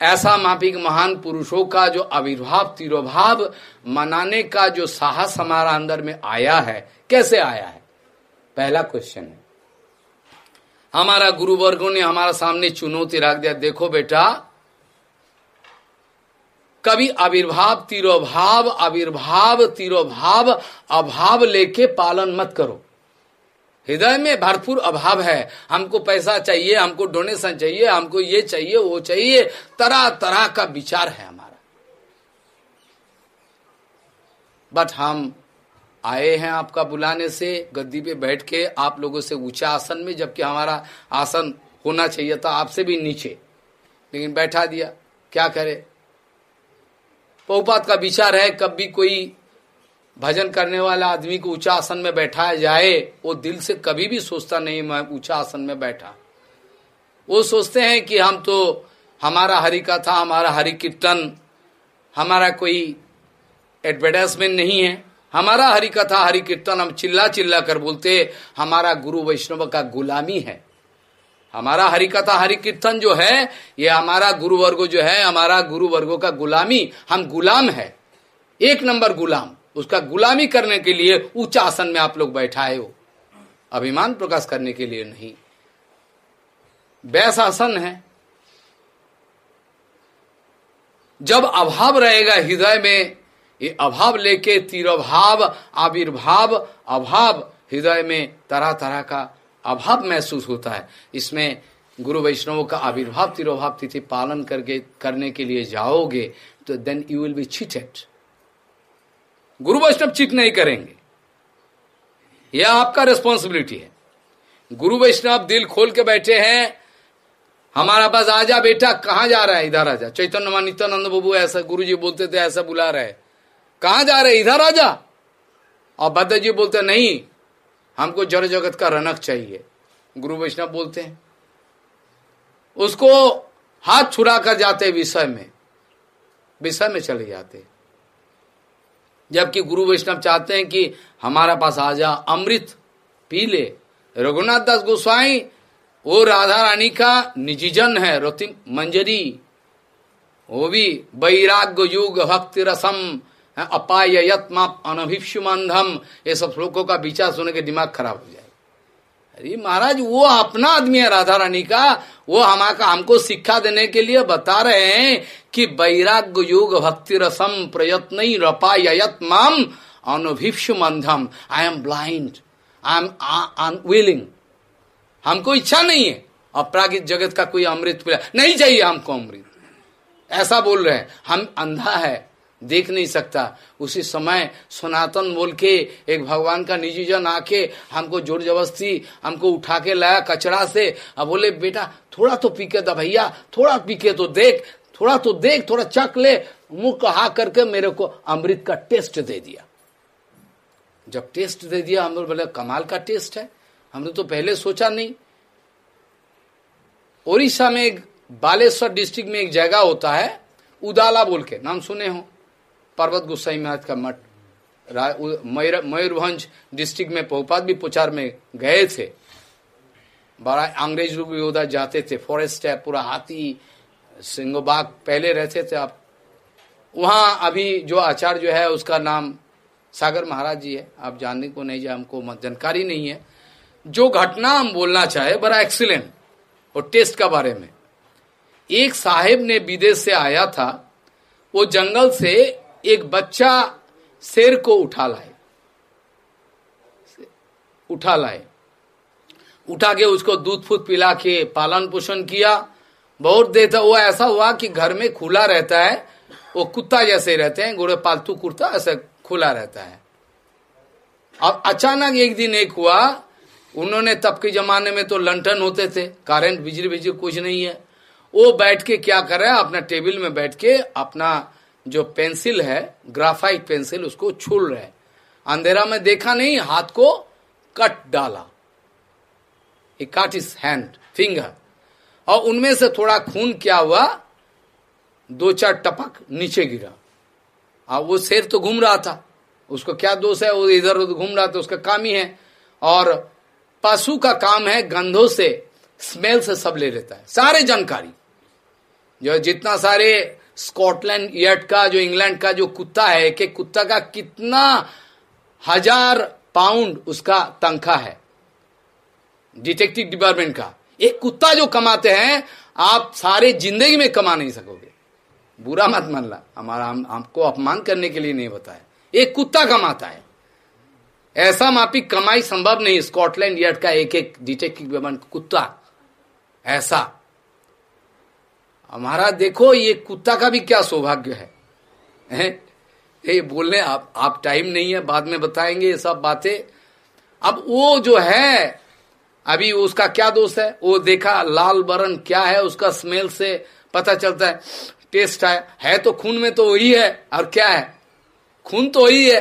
Speaker 1: ऐसा मापिक महान पुरुषों का जो आविर्भाव तिरोभाव मनाने का जो साहस हमारा अंदर में आया है, कैसे आया है? पहला क्वेश्चन है। हमारा गुरु वर्गो ने हमारा सामने चुनौती रख दिया, देखो बेटा, कभी आविर्भाव तिरोभाव आविर्भाव तिरोभाव, अभाव लेके पालन मत करो। हृदय में भरपूर अभाव है। हमको पैसा चाहिए, हमको डोनेशन चाहिए, हमको ये चाहिए, वो चाहिए। तरह तरह का विचार है हमारा। बट हम आए हैं आपका बुलाने से, गद्दी पे बैठ के आप लोगों से ऊँचा आसन में, जबकि हमारा आसन होना चाहिए था आपसे भी नीचे। लेकिन बैठा दिया, क्या करे? पहुपात का विचार है कब भी कोई भजन करने वाला आदमी को ऊँचा आसन में बैठाया जाए, वो दिल से कभी भी सोचता नहीं मैं ऊँचा आसन में बैठा। वो सोचते हैं कि हम तो हमारा हरि कथा, हमारा हरि कीर्तन, हमारा कोई एडवर्टाइजमेंट नहीं है। हमारा हरि कथा, हरि कीर्तन हम चिल्ला चिल्ला कर बोलते, हमारा गुरु वैष्णव का गुलामी है। हमारा हरि कथा, हरि कीर्तन जो है, ये हमारा गुरु वर्गो जो है, हमारा गुरु वर्गो का गुलामी। हम गुलाम है। एक नंबर गुलाम। उसका गुलामी करने के लिए ऊँचा आसन में आप लोग बैठाए हो। अभिमान प्रकाश करने के लिए नहीं। आसन है। जब अभाव रहेगा हृदय में, ये अभाव लेके तिरभाव, आविर्भाव, अभाव हृदय में तरह तरह का अभाव महसूस होता है। इसमें गुरु वैष्णवों का आविर्भाव, तिरोभाव तिथि पालन करके, करने के लिए जाओगे तो then you will be cheated गुरु वैष्णव चिट नहीं करेंगे। यह आपका रिस्पॉन्सिबिलिटी है। गुरु वैष्णव दिल खोल के बैठे हैं। हमारा पास आजा बेटा, कहा जा रहा है? इधर आजा। चैतन्य नित्यानंद बाबू, ऐसा गुरु जी बोलते थे, ऐसा बुला रहे कहा जा रहे? इधर आजा। और बद्ध जी बोलते, नहीं, हमको जड़ जगत का रनक चाहिए। गुरु वैष्णव बोलते हैं। उसको हाथ छुड़ा कर जाते विषय में। विषय में चले जाते जबकि गुरु वैष्णव चाहते हैं कि हमारा पास आ जा अमृत, पी ले। रघुनाथ दास गोस्वाई, वो राधा रानी का निजीजन है, रोति मंजरी। वो भी वैराग्य युग, भक्ति रसम अपाय यत्मा अनभिक्षुमंधम ये सब श्लोकों का विचार सुने के दिमाग खराब हो जाए अरे महाराज, वो अपना आदमी है राधा रानी का। वो हमारा हमको शिक्षा देने के लिए बता रहे हैं कि वैराग्य योग भक्ति रसम प्रयत्न रपायत्माम अनभिक्षुमंधम I am blind I am unwilling हमको इच्छा नहीं है। अपरागित जगत का कोई अमृत नहीं चाहिए हमको अमृत। ऐसा बोल रहे हैं। हम अंधा है। देख नहीं सकता। उसी समय सनातन बोल के एक भगवान का निजी जन आके हमको ज़ोर जबरस्ती हमको उठा के लाया कचरा से। अब बोले, बेटा, थोड़ा तो पीके था भैया, थोड़ा पीके तो देख, थोड़ा तो देख, थोड़ा चक ले। मुँह कहा करके मेरे को अमृत का टेस्ट दे दिया। जब टेस्ट दे दिया, हम बोले, कमाल का टेस्ट है। हमने तो पहले सोचा नहीं। ओडिशा में एक बालेश्वर डिस्ट्रिक्ट में एक जगह होता है, उदाला बोल के, नाम सुने हो? पर्वत गुस्साई महाराज का मठ मयूरभंज डिस्ट्रिक्ट में पोपात भी पुचार में गए थे। बड़ा अंग्रेज़ लोग भी उधर जाते थे फॉरेस्ट है, पूरा हाथी, सिंगोबाग, पहले रहते थे आप। वहाँ अभी जो आचार्य जो है, उसका नाम सागर महाराज जी है। आप जानने को नहीं जाए हमको जानकारी नहीं है। जो घटना हम बोलना चाहे, बड़ा एक्सीलेंट और टेस्ट का बारे में। एक साहेब ने विदेश से आया था, वो जंगल से एक बच्चा शेर को उठा लाए। उठा लाए। उठा के उसको दूध फूद पिला के पालन पोषण किया। बहुत देर था वो ऐसा हुआ कि घर में खुला रहता है। वो कुत्ता जैसे रहते हैं, घोड़े पालतू कुर्ता ऐसा खुला रहता है। अब अचानक एक दिन एक हुआ, उन्होंने तब के जमाने में तो लंटन होते थे करंट बिजली बिजली कुछ नहीं है। वो बैठ के क्या कर रहा है, अपना टेबल में बैठ के अपना जो पेंसिल है, ग्राफाइट पेंसिल, उसको छूल रहे अंधेरा में देखा नहीं, हाथ को कट डाला। काट इज़ हैंड फिंगर और उनमें से थोड़ा खून क्या हुआ? दो चार टपक नीचे गिरा। अब वो शेर तो घूम रहा था। उसको क्या दोष है? वो इधर उधर घूम रहा था, उसका काम ही है। और पशु का काम है गंधों से, स्मेल से सब ले लेता है। सारे जानकारी। जो जितना सारे स्कॉटलैंड यट का, जो इंग्लैंड का जो कुत्ता है कि कुत्ता का कितना हज़ार पाउंड उसका तनखा है। डिटेक्टिव डिपार्टमेंट का। एक कुत्ता जो कमाते हैं, आप सारे ज़िंदगी में कमा नहीं सकोगे। बुरा मत मान ला हमारा, हम, हमको अपमान करने के लिए नहीं बताया। एक कुत्ता कमाता है। ऐसा मापी कमाई संभव नहीं। स्कॉटलैंड यार्ड का एक एक डिटेक्टिव कुत्ता। ऐसा। हमारा देखो, ये कुत्ता का भी क्या सौभाग्य है? ये बोलने, आप आप टाइम नहीं है, बाद में बताएँगे ये सब बातें। अब वो जो है, अभी उसका क्या दोष है? वो देखा, लाल बरन क्या है, उसका स्मेल से पता चलता है टेस्ट है है तो खून में तो वही है, और क्या है? खून तो वही है।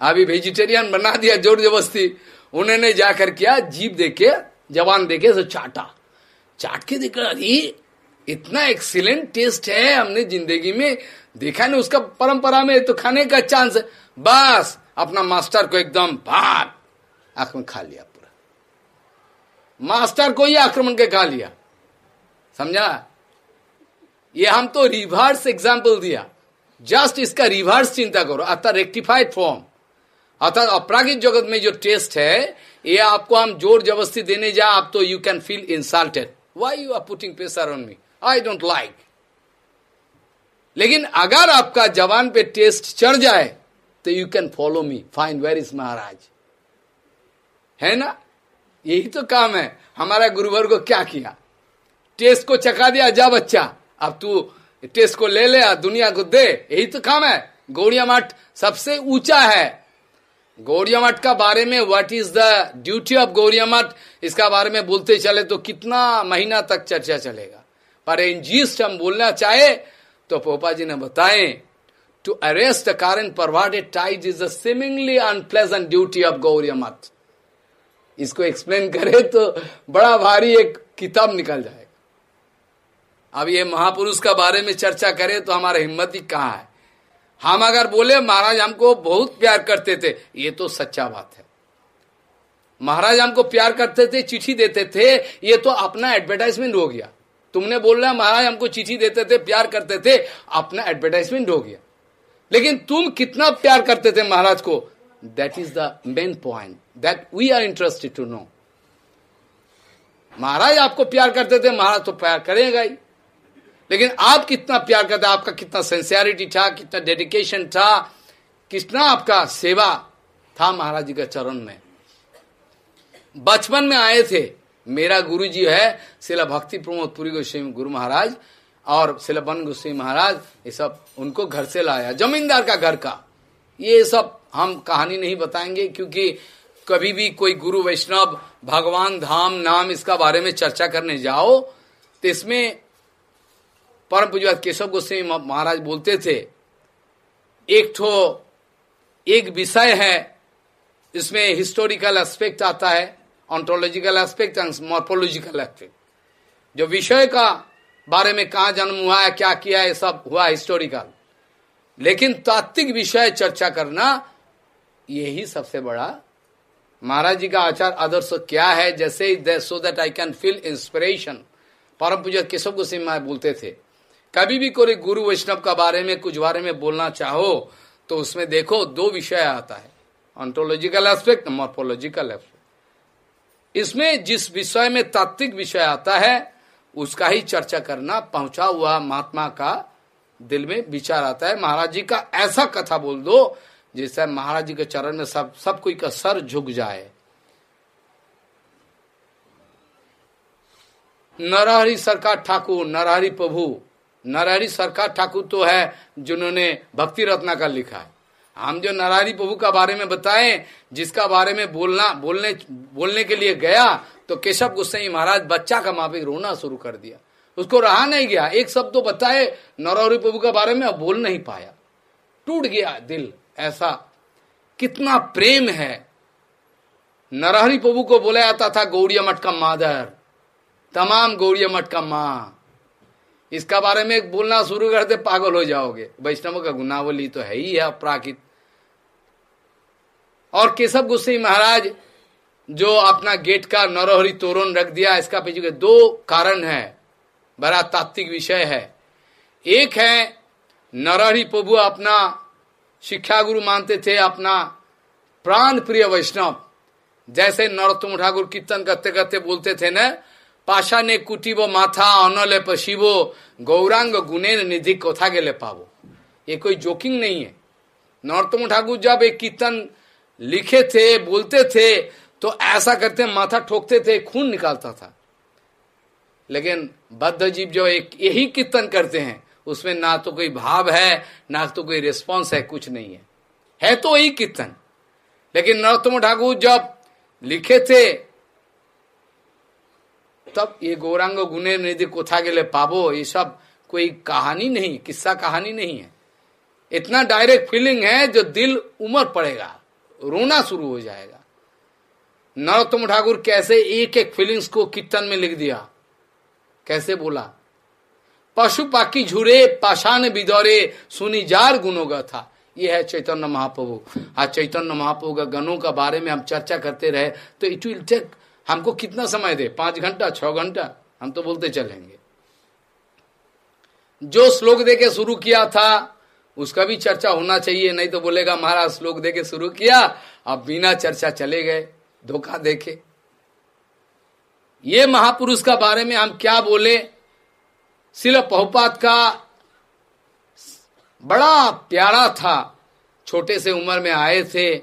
Speaker 1: अभी वेजिटेरियन बना दिया ज़ोर जबरस्ती उन्होंने जाकर किया जीप देखे जवान देखे चाटा। चाट के देखा, अरे इतना एक्सीलेंट टेस्ट है, हमने ज़िंदगी में देखा नहीं, उसका परंपरा में तो खाने का चांस है। बस, अपना मास्टर को एकदम भाग आक्रमण खा लिया पूरा। मास्टर को ही आक्रमण के खा लिया। समझा? ये हम तो रिवर्स एग्ज़ाम्पल दिया। जस्ट इसका रिवर्स चिंता करो। अर्थात रेक्टिफाइड फॉर्म अर्थात अपरागिक जगत में जो टेस्ट है, ये आपको हम ज़ोर जबरस्ती देने जा, आप तो you can feel insulted why you are putting pressure on me I don't like लेकिन अगर आपका जवान पे टेस्ट चढ़ जाए तो you can follow me fine where is Maharaj है ना? यही तो काम है। हमारा गुरुवर को क्या किया? टेस्ट को चका दिया, जा बच्चा, अब तू टेस्ट को ले ले दुनिया को दे। यही तो काम है। गौड़िया मठ सबसे ऊँचा है। गौड़िया मठ का बारे में what is the duty of Gaudiya Math, इसका बारे में बोलते चले तो कितना महीना तक चर्चा चलेगा? पर इन हम बोलना चाहे तो पोपा जी ने बताए to arrest the perverted tides is the seemingly unpleasant duty of Gaudiya Math इसको एक्सप्लेन करे तो बड़ा भारी एक किताब निकल जाएगा। अब ये महापुरुष का बारे में चर्चा करें तो हमारा हिम्मत ही कहाँ है? हम अगर बोले, महाराज हमको बहुत प्यार करते थे, ये तो सच्चा बात है। महाराज हमको प्यार करते थे, चिट्ठी देते थे, ये तो अपना एडवर्टाइजमेंट हो गया। तुमने बोल महाराज, हमको चिट्ठी देते थे, प्यार करते थे, अपना एडवर्टाइजमेंट हो गया। लेकिन तुम कितना प्यार करते थे महाराज को? That is the main point that we are interested to know Maharaj आपको प्यार करते थे, महाराज तो प्यार करेगा ही। लेकिन आप कितना प्यार करते आपका कितना सेंसियरिटी था, कितना डेडिकेशन था, कितना आपका सेवा था महाराज जी के चरण में। बचपन में आए थे मेरा गुरु जी है, शिला भक्ति प्रमोद पुरी गोस्वामी गुरु महाराज और शिला बन गोस्वामी महाराज, ये सब उनको घर से लाया। जमींदार का घर का। ये सब हम कहानी नहीं बताएँगे क्योंकि कभी भी कोई गुरु वैष्णव, भगवान धाम, नाम इसका बारे में चर्चा करने जाओ तो इसमें परम पूजा केशव गोस्वामी महाराज बोलते थे, एक ठो, एक विषय है, इसमें हिस्टोरिकल एस्पेक्ट आता है। Ontological aspect and morphological aspect जो विषय का बारे में कहा जन्म हुआ है, क्या किया है सब हुआ हिस्टोरिकल लेकिन तात्विक विषय चर्चा करना, यही सबसे बड़ा महाराज जी का आचार आदर्श क्या है, जैसे so that I can feel inspiration परम पूजा केशव गोस्वामी बोलते थे, कभी भी कोई गुरु वैष्णव का बारे में, कुछ बारे में बोलना चाहो तो उसमें देखो, दो विषय आता है. ऑन्टोलॉजिकल एस्पेक्ट मॉर्पोलॉजिकल एस्पेक्ट इसमें जिस विषय में तात्विक विषय आता है, उसका ही चर्चा करना पहुँचा हुआ महात्मा का दिल में विचार आता है। महाराज जी का ऐसा कथा बोल दो, जिससे महाराज जी के चरण में सब सब कोई का सर झुक जाए। नरहरि सरकार ठाकुर, नरहरि प्रभु। नरहरि सरकार ठाकुर तो है, जिन्होंने भक्ति रत्ना का लिखा है। हम जो नरहरि प्रभु का बारे में बताएँ, जिसका बारे में बोलना, बोलने बोलने के लिए गया तो केशव गुस्से महाराज बच्चा का माफिक रोना शुरू कर दिया। उसको रहा नहीं गया। एक शब्द तो बताए नरहरि प्रभु के बारे में अब बोल नहीं पाया। टूट गया दिल ऐसा। कितना प्रेम है। नरहरी प्रभु को बोला जाता था गौड़िया मठ का मादर। तमाम गौड़िया मठ का माँ। इसका बारे में बोलना शुरू करते पागल हो जाओगे। वैष्णव का गुनावली तो है ही है अपराकित और केशव गुस्से महाराज, जो अपना गेट का नरहरी तोरण रख दिया, इसका पीछे दो कारण है। बड़ा तात्विक विषय है। एक है, नरहरी प्रभु अपना शिक्षा गुरु मानते थे, अपना प्राण प्रिय वैष्णव। जैसे नरोत्तम ठाकुर कीर्तन करते करते बोलते थे न पाशा ने कुटिबो माथा, अनले पशिबो गौरांग गुने निधि कोथा गेले पावो। ये कोई जोकिंग नहीं है। नरोत्तम ठाकुर जब एक कीर्तन लिखे थे, बोलते थे तो ऐसा करते, माथा ठोकते थे, खून निकालता था। लेकिन बद्ध जीव जो एक, यही कीर्तन करते हैं, उसमें ना तो कोई भाव है, ना तो कोई रिस्पॉन्स है, कुछ नहीं है। है तो यही कीर्तन। लेकिन नरोत्तम ठाकुर जब लिखे थे, तब ये गौरांग गुने निधि कोथा के लिए पाबो ये सब कोई कहानी नहीं, किस्सा कहानी नहीं है। इतना डायरेक्ट फीलिंग है जो दिल उमर पड़ेगा। रोना शुरू हो जाएगा। नरोत्तम ठाकुर कैसे एक एक फीलिंग्स को कीर्तन में लिख दिया? कैसे बोला? पशु पाकी झूरे, पाषाण बिदौरे, सुनी जार गुणों का था। ये है चैतन्य महाप्रभु। आज चैतन्य महाप्रभु का गणों का बारे में हम चर्चा करते रहे तो इट विल टेक हमको कितना समय दे? पाँच घंटा, छह घंटा? हम तो बोलते चलेंगे। जो श्लोक दे के शुरू किया था उसका भी चर्चा होना चाहिए, नहीं तो बोलेगा, महाराज, श्लोक दे के शुरू किया, अब बिना चर्चा चले गए, धोखा देखे। ये महापुरुष का बारे में हम क्या बोले? शिल पहुपात का बड़ा प्यारा था। छोटे से उम्र में आए थे,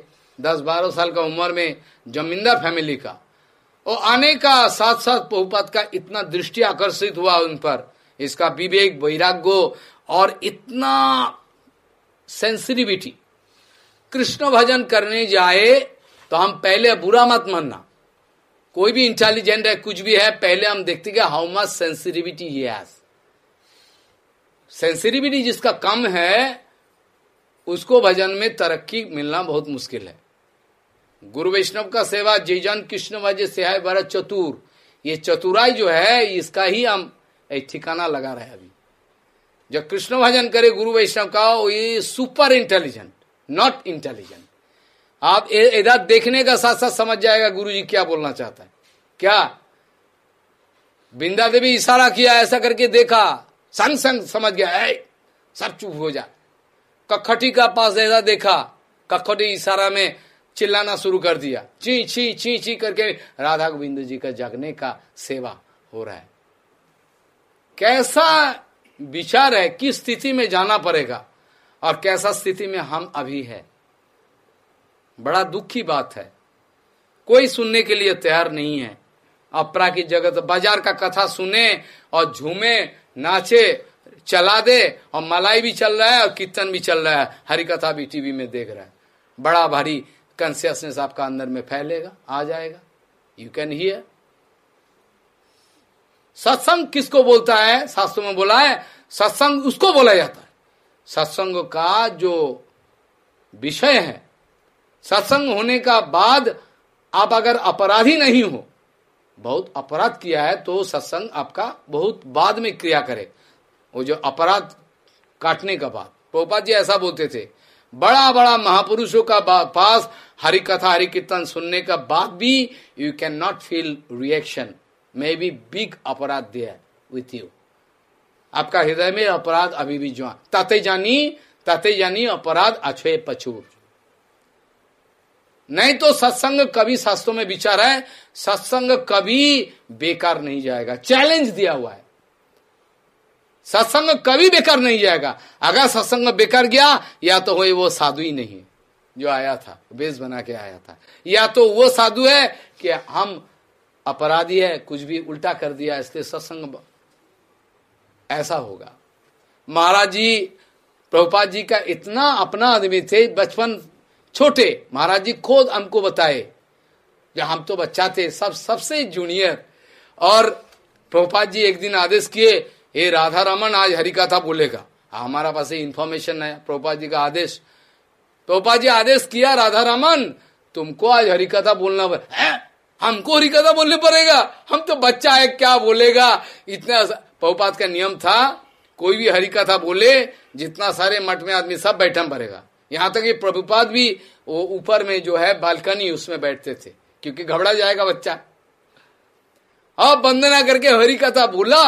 Speaker 1: दस बारह साल का उम्र में, जमींदार फैमिली का। और आने का साथ साथ पहुपात का इतना दृष्टि आकर्षित हुआ उन पर। इसका विवेक, वैराग्य और इतना सेंसिटिविटी। कृष्ण भजन करने जाए तो हम पहले बुरा मत मानना। कोई भी इंटेलिजेंट है, कुछ भी है, पहले हम देखते कि how much sensitivity he has sensitivity जिसका कम है, उसको भजन में तरक्की मिलना बहुत मुश्किल है। गुरु वैष्णव का सेवा जैजन कृष्ण भज से है बड़ा चतुर। ये चतुराई जो है, इसका ही हम ठिकाना लगा रहे अभी। जब कृष्ण भजन करे गुरु वैष्णव का ये सुपर इंटेलिजेंट नॉट इंटेलिजेंट आप इधर देखने का साथ साथ समझ जाएगा गुरु जी क्या बोलना चाहता है। क्या? बिंदा देवी इशारा किया, ऐसा करके देखा, संग संग समझ गया है सब चुप हो जा। कखटी का पास ऐसा देखा, कखटी इशारा में चिल्लाना शुरू कर दिया। ची ची ची ची करके राधा गोविंद जी का जगने का सेवा हो रहा है। कैसा विचार है किस स्थिति में जाना पड़ेगा और कैसा स्थिति में हम अभी है। बड़ा दुख की बात है। कोई सुनने के लिए तैयार नहीं है। अपरा की जगत बाज़ार का कथा सुने और झूमे, नाचे, चला दे और मलाई भी चल रहा है और कीर्तन भी चल रहा है। हरी कथा भी टीवी में देख रहा है। बड़ा भारी कंसियसनेस आपका अंदर में फैलेगा, आ जाएगा। यू कैन हियर सत्संग किसको बोलता है? शास्त्रों में बोला है, सत्संग उसको बोला जाता है। सत्संग का जो विषय है, सत्संग होने का बाद आप अगर अपराधी नहीं हो, बहुत अपराध किया है तो सत्संग आपका बहुत बाद में क्रिया करे। वो जो अपराध काटने का बाद। पोपा जी ऐसा बोलते थे बड़ा बड़ा महापुरुषों का पास हरि कथा हरि कीर्तन सुनने का बाद भी you can not feel reaction may be big अपराध दिया विथ यू आपका हृदय में अपराध अभी भी जो ताते जानी ताते जानी अपराध अछे पछूर नहीं तो सत्संग कभी शास्त्रों में विचार है, सत्संग कभी बेकार नहीं जाएगा। चैलेंज दिया हुआ है। सत्संग कभी बेकार नहीं जाएगा। अगर सत्संग बेकार गया, या तो वही वो साधु ही नहीं, जो आया था बेस बना के आया था। या तो वो साधु है कि हम अपराधी है, कुछ भी उल्टा कर दिया, इसलिए सत्संग ऐसा होगा। महाराज जी, प्रभुपाद जी का इतना अपना आदमी थे, बचपन छोटे। महाराज जी खुद हमको बताए जब हम तो बच्चा थे, सब, सबसे जूनियर और प्रभुपाद जी एक दिन आदेश किए, हे राधा रमन आज हरिकथा बोलेगा। हमारा पास इंफॉर्मेशन है। प्रभुपाद जी का आदेश। प्रभुपाद जी आदेश किया राधा रमन तुमको आज हरिकथा बोलना है? हमको हरिकथा बोलने पड़ेगा। हम तो बच्चा है, क्या बोलेगा? इतना प्रभुपाद का नियम था, कोई भी हरिकथा बोले, जितना सारे मठ में आदमी सब बैठन पड़ेगा। यहाँ तक कि प्रभुपाद भी वो ऊपर में जो है, बालकनी उसमें बैठते थे, क्योंकि घबरा जाएगा बच्चा। अब वंदना करके हरी कथा बोला,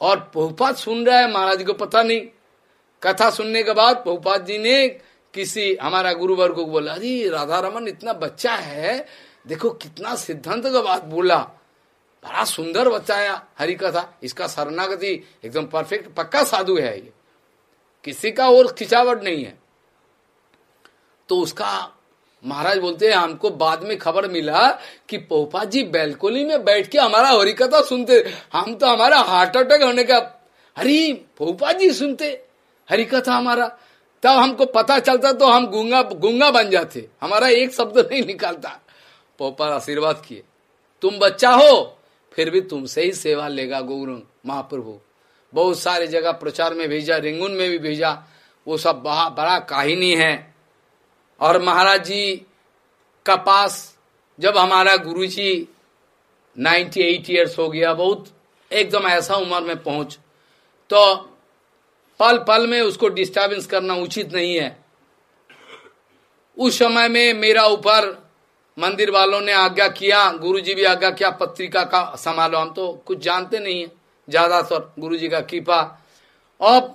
Speaker 1: और बहुपात सुन रहा है, महाराज को पता नहीं। कथा सुनने के बाद बहुपात जी ने किसी हमारा गुरुवर को बोला, अरे राधा रमन इतना बच्चा है देखो कितना सिद्धांत का बात बोला। बड़ा सुंदर बताया हरि कथा। इसका शरणागति एकदम परफेक्ट पक्का साधु है ये। किसी का और खिंचावट नहीं है। तो उसका महाराज बोलते हैं, हमको बाद में खबर मिला कि पोपा जी बैलकोनी में बैठ के हमारा हरिकथा सुनते। हम तो हमारा हार्ट अटैक होने का हरी पोपा जी सुनते हरिकथा हमारा? तब हमको पता चलता तो हम गुंगा गुंगा बन जाते। हमारा एक शब्द नहीं निकालता। पोपा आशीर्वाद किए। तुम बच्चा हो, फिर भी तुमसे ही सेवा लेगा गुरु महाप्रभु। बहुत सारे जगह प्रचार में भेजा, रिंगुन में भी भेजा। वो सब बड़ा काहिनी है। और महाराज जी का पास जब हमारा गुरु जी नाइन्टी एट ईयर्स हो गया, बहुत एकदम ऐसा उम्र में पहुँच तो पल पल में उसको डिस्टर्बेंस करना उचित नहीं है। उस समय में मेरा ऊपर मंदिर वालों ने आज्ञा किया, गुरुजी भी आज्ञा किया, पत्रिका का संभालो। हम तो कुछ जानते नहीं है। ज़्यादातर गुरुजी का कृपा। और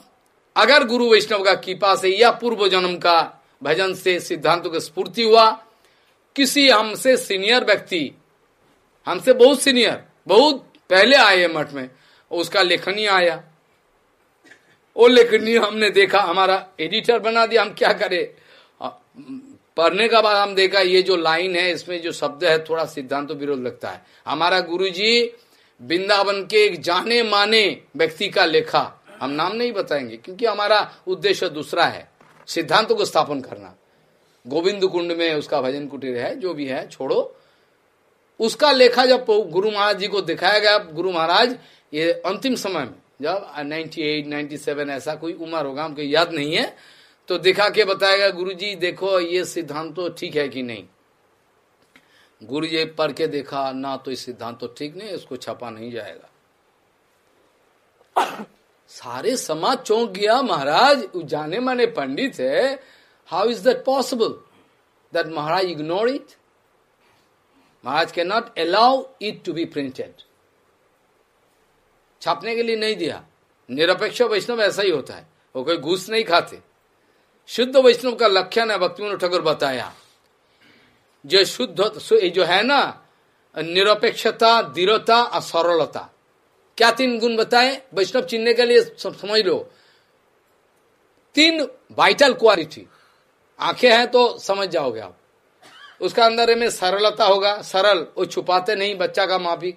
Speaker 1: अगर गुरु वैष्णव का कृपा से या पूर्व जन्म का भजन से, सिद्धांतों की स्फूर्ति हुआ, किसी हमसे सीनियर व्यक्ति, हमसे बहुत सीनियर, बहुत पहले आए मठ में, उसका लेखनी आया। वो लेखनी हमने देखा, हमारा एडिटर बना दिया, हम क्या करें? पढ़ने का बाद हम देखा ये जो लाइन है इसमें जो शब्द है थोड़ा सिद्धांत तो विरोध लगता है। हमारा गुरुजी वृंदावन के एक जाने माने व्यक्ति का लेखा हम नाम नहीं बताएँगे क्योंकि हमारा उद्देश्य दूसरा है सिद्धांतों को स्थापन करना। गोविंद कुंड में उसका भजन कुटीर है जो भी है छोड़ो। उसका लेखा जब गुरु महाराज जी को दिखाया गया गुरु महाराज ये अंतिम समय में जब 98, 97 ऐसा कोई उम्र होगा हमको याद नहीं है तो दिखा के बताएगा गुरु जी देखो, ये सिद्धांत तो ठीक है कि नहीं? गुरु जी पढ़ के देखा, ना तो सिद्धांत तो ठीक नहीं इसको छपा नहीं जाएगा। सारे समाज चौंक गया, महाराज जाने माने पंडित है। How is that possible that Maharaj ignore it Maharaj Maharaj not allow it to be printed छापने के लिए नहीं दिया। निरपेक्ष वैष्णव ऐसा ही होता है। वो कोई घूस नहीं खाते। शुद्ध वैष्णव का लक्षण है भक्ति ठाकुर बताया। जो शुद्ध जो है ना निरपेक्षता दृढ़ता और सरलता क्या तीन गुण बताए? वैष्णव चिन्हने के लिए समझ लो। तीन वाइटल क्वालिटी आँखें हैं तो समझ जाओगे आप। उसका अंदर में सरलता होगा सरल। वो छुपाते नहीं बच्चा का माफ़ी।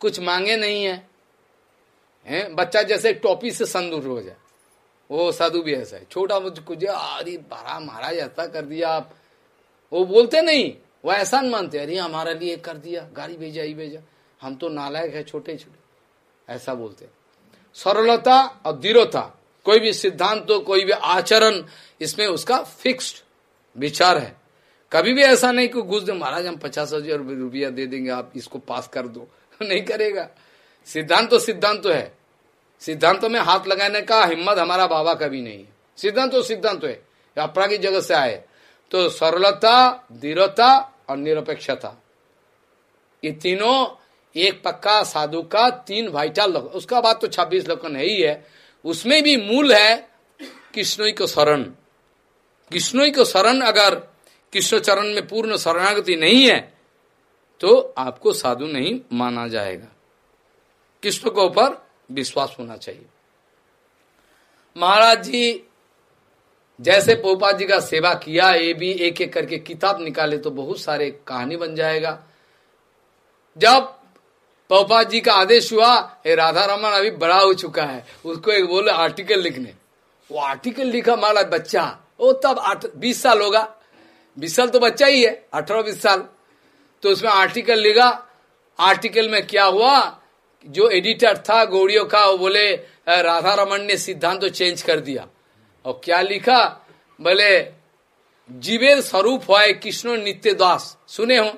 Speaker 1: कुछ मांगे नहीं है, है? बच्चा जैसे टोपी से संदूर हो जाए। वो साधु भी ऐसा है। छोटा मुझ कुछ अरे बड़ा महाराज, ऐसा कर दिया आप। वो बोलते नहीं, वो ऐसा नहीं मानते अरे, हमारे लिए कर दिया, गाड़ी भेजा ही भेजा। हम तो नालायक है छोटे छोटे ऐसा बोलते सरलता और दृढ़ता कोई भी सिद्धांत तो कोई भी आचरण, इसमें उसका फिक्स्ड विचार है। कभी भी ऐसा नहीं कि घुस दे, महाराज, हम पचास हज़ार रुपया दे देंगे, आप इसको पास कर दो। नहीं करेगा। सिद्धांत तो सिद्धांत तो है। सिद्धांतों में हाथ लगाने का हिम्मत हमारा बाबा कभी नहीं है। सिद्धांत तो सिद्धांत है। अपरागिक जगत से आए। तो सरलता दृढ़ता और निरपेक्षता। ये तीनों, एक पक्का साधु का तीन वाइटल उसका बाद तो छब्बीस लक्षण है ही है। उसमें भी मूल है कृष्णोई को शरण। कृष्णोई को शरण अगर कृष्ण चरण में पूर्ण शरणागति नहीं है तो आपको साधु नहीं माना जाएगा। कृष्ण के ऊपर विश्वास होना चाहिए। महाराज जी, जैसे पोपा जी का सेवा किया, ये भी एक एक करके किताब निकाले तो बहुत सारे कहानी बन जाएगा। जब पोपा जी का आदेश हुआ ये राधा रमन, अभी बड़ा हो चुका है। उसको एक बोले, आर्टिकल लिखने। वो आर्टिकल लिखा मारा बच्चा। वो तब आठ, बीस साल होगा। बीस साल तो बच्चा ही है, अठारह, बीस साल। तो उसमें आर्टिकल लिखा। आर्टिकल में क्या हुआ? जो एडिटर था गौड़ियों का, वो बोले राधा रमन ने सिद्धांत तो चेंज कर दिया। और क्या लिखा? बोले जीवेर स्वरूप हुआ कृष्ण नित्य दास। सुने हो?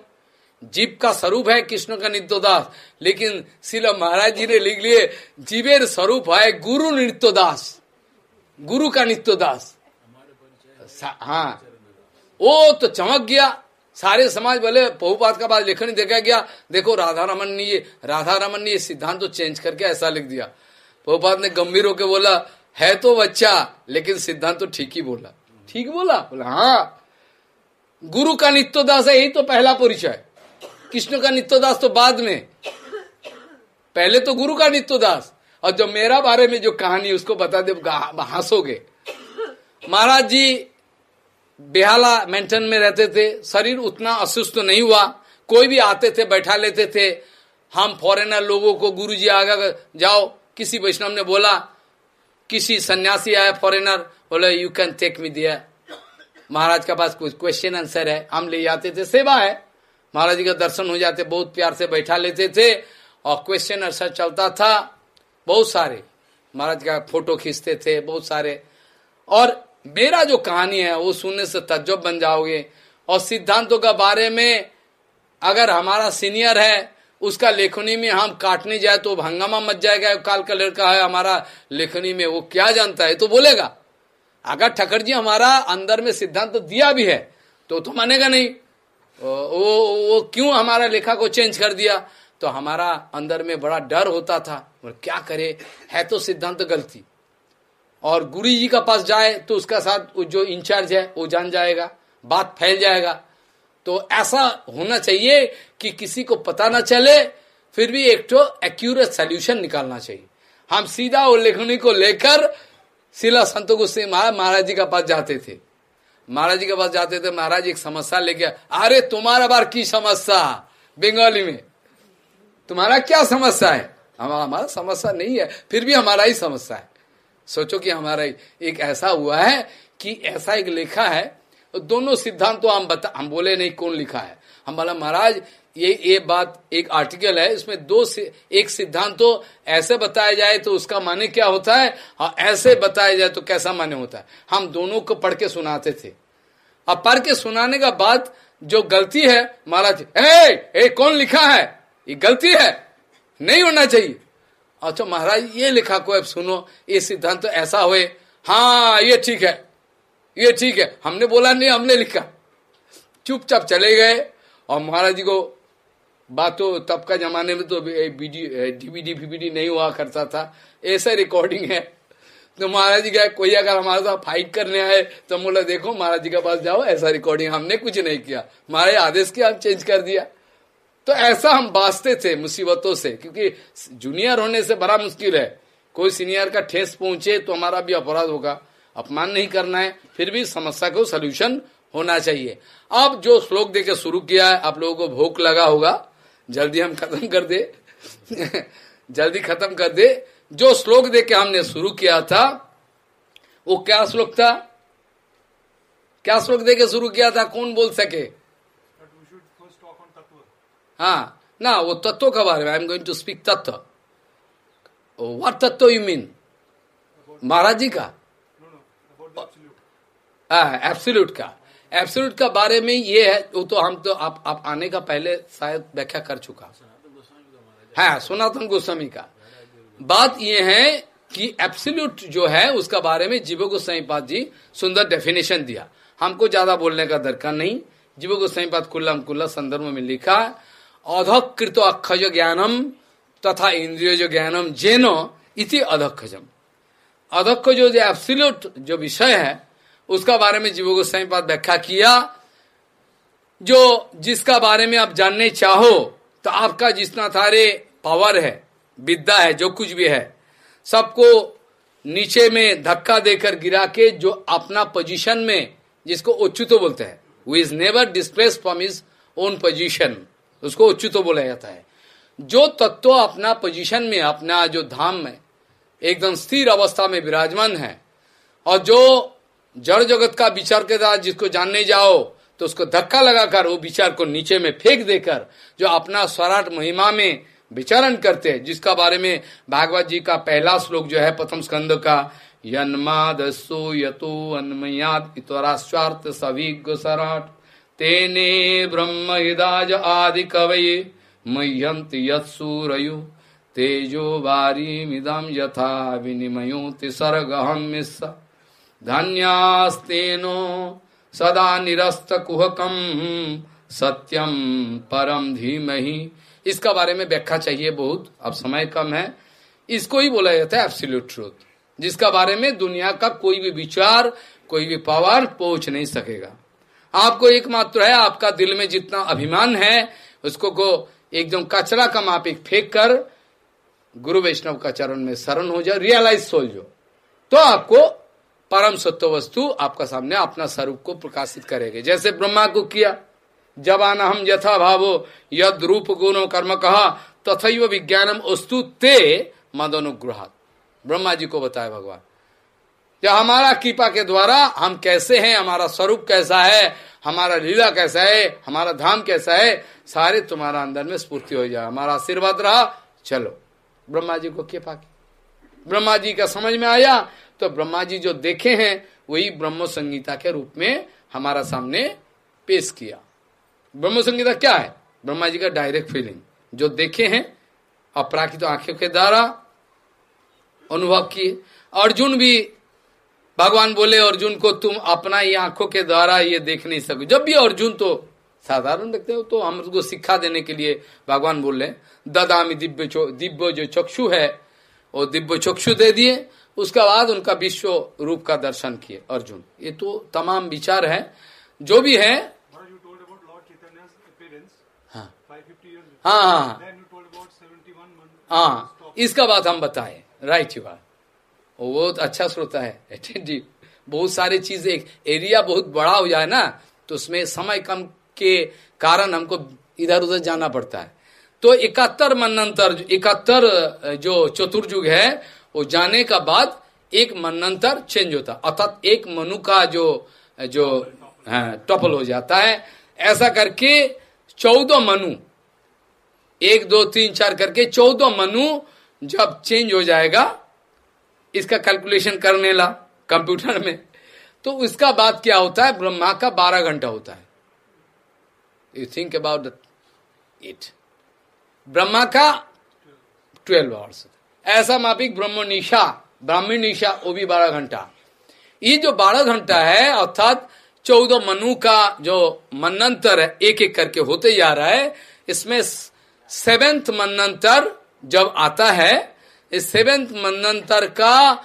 Speaker 1: जीव का स्वरूप है कृष्ण का नित्य दास। लेकिन शिल महाराज जी ने लिख लिए जीवेर स्वरूप है गुरु नित्य दास। गुरु का नित्य दास। हाँ। वो तो चमक गया। सारे समाज बोले, बहुपात का बाद लेखन देखा गया। देखो राधा रमन ने ये राधा रमन ने ये सिद्धांत तो चेंज करके ऐसा लिख दिया। बहुपात ने गंभीर होकर बोला, है तो बच्चा, लेकिन सिद्धांत तो ठीक ही बोला। ठीक बोला? बोला हाँ। गुरु का नित्य दास है, यही तो पहला परिचय। कृष्ण का नित्य दास तो बाद में। पहले तो गुरु का नित्य दास और जो मेरा बारे में जो कहानी उसको बता दे हंसोगे महाराज जी बेहाला मेंटन में रहते थे, शरीर उतना असुस्त नहीं हुआ, कोई भी आते थे, बैठा लेते थे। हम फॉरेनर लोगों को गुरु जी आगे, जाओ, किसी वैष्णव ने बोला, किसी सन्यासी आया फॉरेनर बोले यू कैन टेक मी दिया महाराज के पास कुछ क्वेश्चन आंसर है, हम ले जाते थे, सेवा है। महाराज जी का दर्शन हो जाते, बहुत प्यार से बैठा लेते थे, और क्वेश्चन आंसर चलता था, बहुत सारे। महाराज का फ़ोटो खींचते थे, बहुत सारे। और मेरा जो कहानी है, वो सुनने से तज्जब बन जाओगे। और सिद्धांतों के बारे में अगर हमारा सीनियर है, उसका लेखनी में हम काटने जाए तो हंगामा मच जाएगा। काल का लड़का है, हमारा लेखनी में वो क्या जानता है तो बोलेगा। अगर ठकर जी हमारा अंदर में सिद्धांत तो दिया भी है तो तो मानेगा नहीं। वो वो क्यों हमारा लेखा को चेंज कर दिया? तो हमारा अंदर में बड़ा डर होता था, और क्या करे? है तो सिद्धांत तो गलती। और गुरु जी का पास जाए तो उसका साथ जो इंचार्ज है, वो जान जाएगा, बात फैल जाएगा। तो ऐसा होना चाहिए कि किसी को पता ना चले, फिर भी एक तो एक्यूरेट सोल्यूशन निकालना चाहिए। हम सीधा उल्लेखनी को लेकर शिला संत गुस्से महाराज जी का पास जाते थे। महाराज जी के पास जाते थे, महाराज एक समस्या लेके, अरे, तुम्हारा बार की समस्या? बंगाली में। तुम्हारा क्या समस्या है? हमारा हमारा समस्या नहीं है, फिर भी हमारा ही समस्या है। सोचो कि हमारा एक ऐसा हुआ है कि ऐसा एक लेखा है दोनों सिद्धांत तो हम बता हम बोले नहीं कौन लिखा है। हम बोला महाराज ये ये बात एक आर्टिकल है इसमें दो एक सिद्धांत तो ऐसे बताया जाए तो उसका माने क्या होता है? और ऐसे बताया जाए तो कैसा माने होता है? हम दोनों को पढ़ के सुनाते थे। अब पढ़ के सुनाने का बाद जो गलती है महाराज ए, ए कौन लिखा है? ये गलती है। नहीं होना चाहिए। अच्छा महाराज, ये लिखा को अब सुनो, ये सिद्धांत तो ऐसा हुए। हाँ ये ठीक है, ये ठीक है। हमने बोला नहीं, हमने लिखा। चुपचाप चले गए, और महाराज जी को बात तो तब का जमाने में तो डीवीडी, फीवीडी नहीं हुआ करता था। ऐसा रिकॉर्डिंग है। तो महाराज जी क्या कोई अगर हमारे साथ फाइट करने आए तो बोला, देखो, महाराज जी के पास जाओ, ऐसा रिकॉर्डिंग हमने कुछ नहीं किया। महाराज आदेश किया चेंज कर दिया। तो ऐसा हम बांचते थे मुसीबतों से, क्योंकि जूनियर होने से बड़ा मुश्किल है। कोई सीनियर का ठेस पहुँचे तो हमारा भी अपराध होगा। अपमान नहीं करना है, फिर भी समस्या को सोल्यूशन होना चाहिए। अब जो श्लोक देके शुरू किया है, आप लोगों को भूख लगा होगा, जल्दी हम खत्म कर दे। जल्दी खत्म कर दे। जो श्लोक देके हमने शुरू किया था, वो क्या श्लोक था? क्या श्लोक देके शुरू किया था? कौन बोल सके? हाँ ना वो तत्व का बारे में I am going to speak तत्व। What tattva you mean Maharaj ji का? एब्सोल्यूट का। एब्सोल्यूट का बारे में ये है वो तो हम तो आप, आप आने का पहले शायद व्याख्या कर चुका। है सनातन गोस्वामी का। बात ये है कि एब्सोल्यूट जो है उसका बारे में जीवो गोस्वामी पाद जी सुंदर डेफिनेशन दिया। हमको ज़्यादा बोलने का दरकार नहीं। जीवो गोस्वामी पाद कुल्लम कुल्ला संदर्भ में लिखा अधकृत अक्षज ज्ञानम तथा इंद्रिय जो ज्ञानम जेनो इति अधक्षजम अधक्ष जो एब्सोल्यूट जो विषय है, उसका बारे में जीवो गोस्वामी पाद व्याख्या किया। जो जिसका बारे में आप जानने चाहो तो आपका जितना थारे पावर है, विद्या है, जो कुछ भी है, सबको नीचे में धक्का देकर गिरा के जो अपना पोजीशन में जिसको उच्चुतो बोलते हैं वो is never displaced from his own position उसको उच्चुतो बोला जाता है। जो तत्व अपना पोजीशन में, अपना जो धाम में, एकदम स्थिर अवस्था में विराजमान है, और जो जड़ जगत का विचार के साथ जिसको जानने जाओ तो उसको धक्का लगाकर वो विचार को नीचे में फेंक देकर, जो अपना स्वराट महिमा में विचारण करते हैं, जिसका बारे में भागवत जी का पहला श्लोक जो है, प्रथम स्कंद का यन्मादसो यतो अन्मयाद इतरास्वार्थ सविज्ञ सराट। तेने ब्रह्म हिदाज आदि कवये मह्यंत यत्सूरयु तेजो वारी मिदम यथा विनिमयो तिसर्गहम मिस्सा धन्यास्तेनो सदा निरस्त कुहकम सत्यम परम धीमहि। इसका बारे में व्याख्या चाहिए बहुत, अब समय कम है। इसको ही बोला जाता है एब्सोल्यूट ट्रूथ जिसका बारे में दुनिया का कोई भी विचार, कोई भी पावर पहुँच नहीं सकेगा। आपको एकमात्र है, आपका दिल में जितना अभिमान है, उसको को एकदम कचरा का मापिक फेंक कर गुरु वैष्णव का चरण में शरण हो जाए रियलाइज़ सोल जो। तो आपको परम सत्य वस्तु आपका सामने अपना स्वरूप को प्रकाशित करेगा। जैसे ब्रह्मा को किया जब आना हम यथा भावो, यद रूप गुणो कर्म कहा तथा विज्ञानम वस्तु ते मदनुग्रह ब्रह्मा जी को बताया भगवान। जब हमारा कृपा के द्वारा हम कैसे हैं, हमारा स्वरूप कैसा है, हमारा लीला कैसा है, हमारा धाम कैसा है, सारे तुम्हारा अंदर में स्फूर्ति हो जाए। हमारा आशीर्वाद रहा, चलो। ब्रह्मा जी को कृपा की। ब्रह्मा जी का समझ में आया तो ब्रह्मा जी जो देखे हैं, वही ब्रह्म संगीता के रूप में हमारा सामने पेश किया। ब्रह्म संगीता क्या है? ब्रह्मा जी का डायरेक्ट फीलिंग जो देखे हैं अपराखित तो आँखों के द्वारा अनुभव किए। अर्जुन भी भगवान बोले अर्जुन को तुम अपना ही आँखों के द्वारा ये देख नहीं सको। जब भी अर्जुन तो साधारण देखते हो तो हम उसको शिक्षा देने के लिए भगवान बोल रहे ददामी दिव्य दिव्य जो चक्षु है वो दिव्य चक्षु दे दिए। उसके बाद उनका विश्व रूप का दर्शन किए अर्जुन। ये तो तमाम विचार है। जो भी है हाँ। हाँ हाँ हाँ। इसका बात हम बताए। राइट यू बात वो बहुत अच्छा श्रोता है। अटेंटिव बहुत सारी चीज़ें, एक एरिया बहुत बड़ा हो जाए ना तो उसमें समय कम के कारण हमको इधर उधर जाना पड़ता है। तो इकहत्तर मनंतर इकहत्तर जो चतुर्युग है, वो जाने का बाद एक मनंतर चेंज होता। अर्थात एक मनु का जो जो टपल हो जाता है। ऐसा करके चौदह मनु, एक, दो, तीन, चार करके चौदह मनु जब चेंज हो जाएगा इसका कैलकुलेशन करने ला कंप्यूटर में। तो उसका बाद क्या होता है? ब्रह्मा का बारह घंटा होता है। You think about it Brahma का ट्वेल्व आवर्स ऐसा मापिक ब्रह्म निशा ब्राह्मण निशा, वो भी बारह घंटा। ये जो बारह घंटा है, अर्थात चौदह मनु का जो मनंतर है एक एक करके होते जा रहा है, इसमें सेवेंथ मनंतर जब आता है सेवेंथ मनंतर का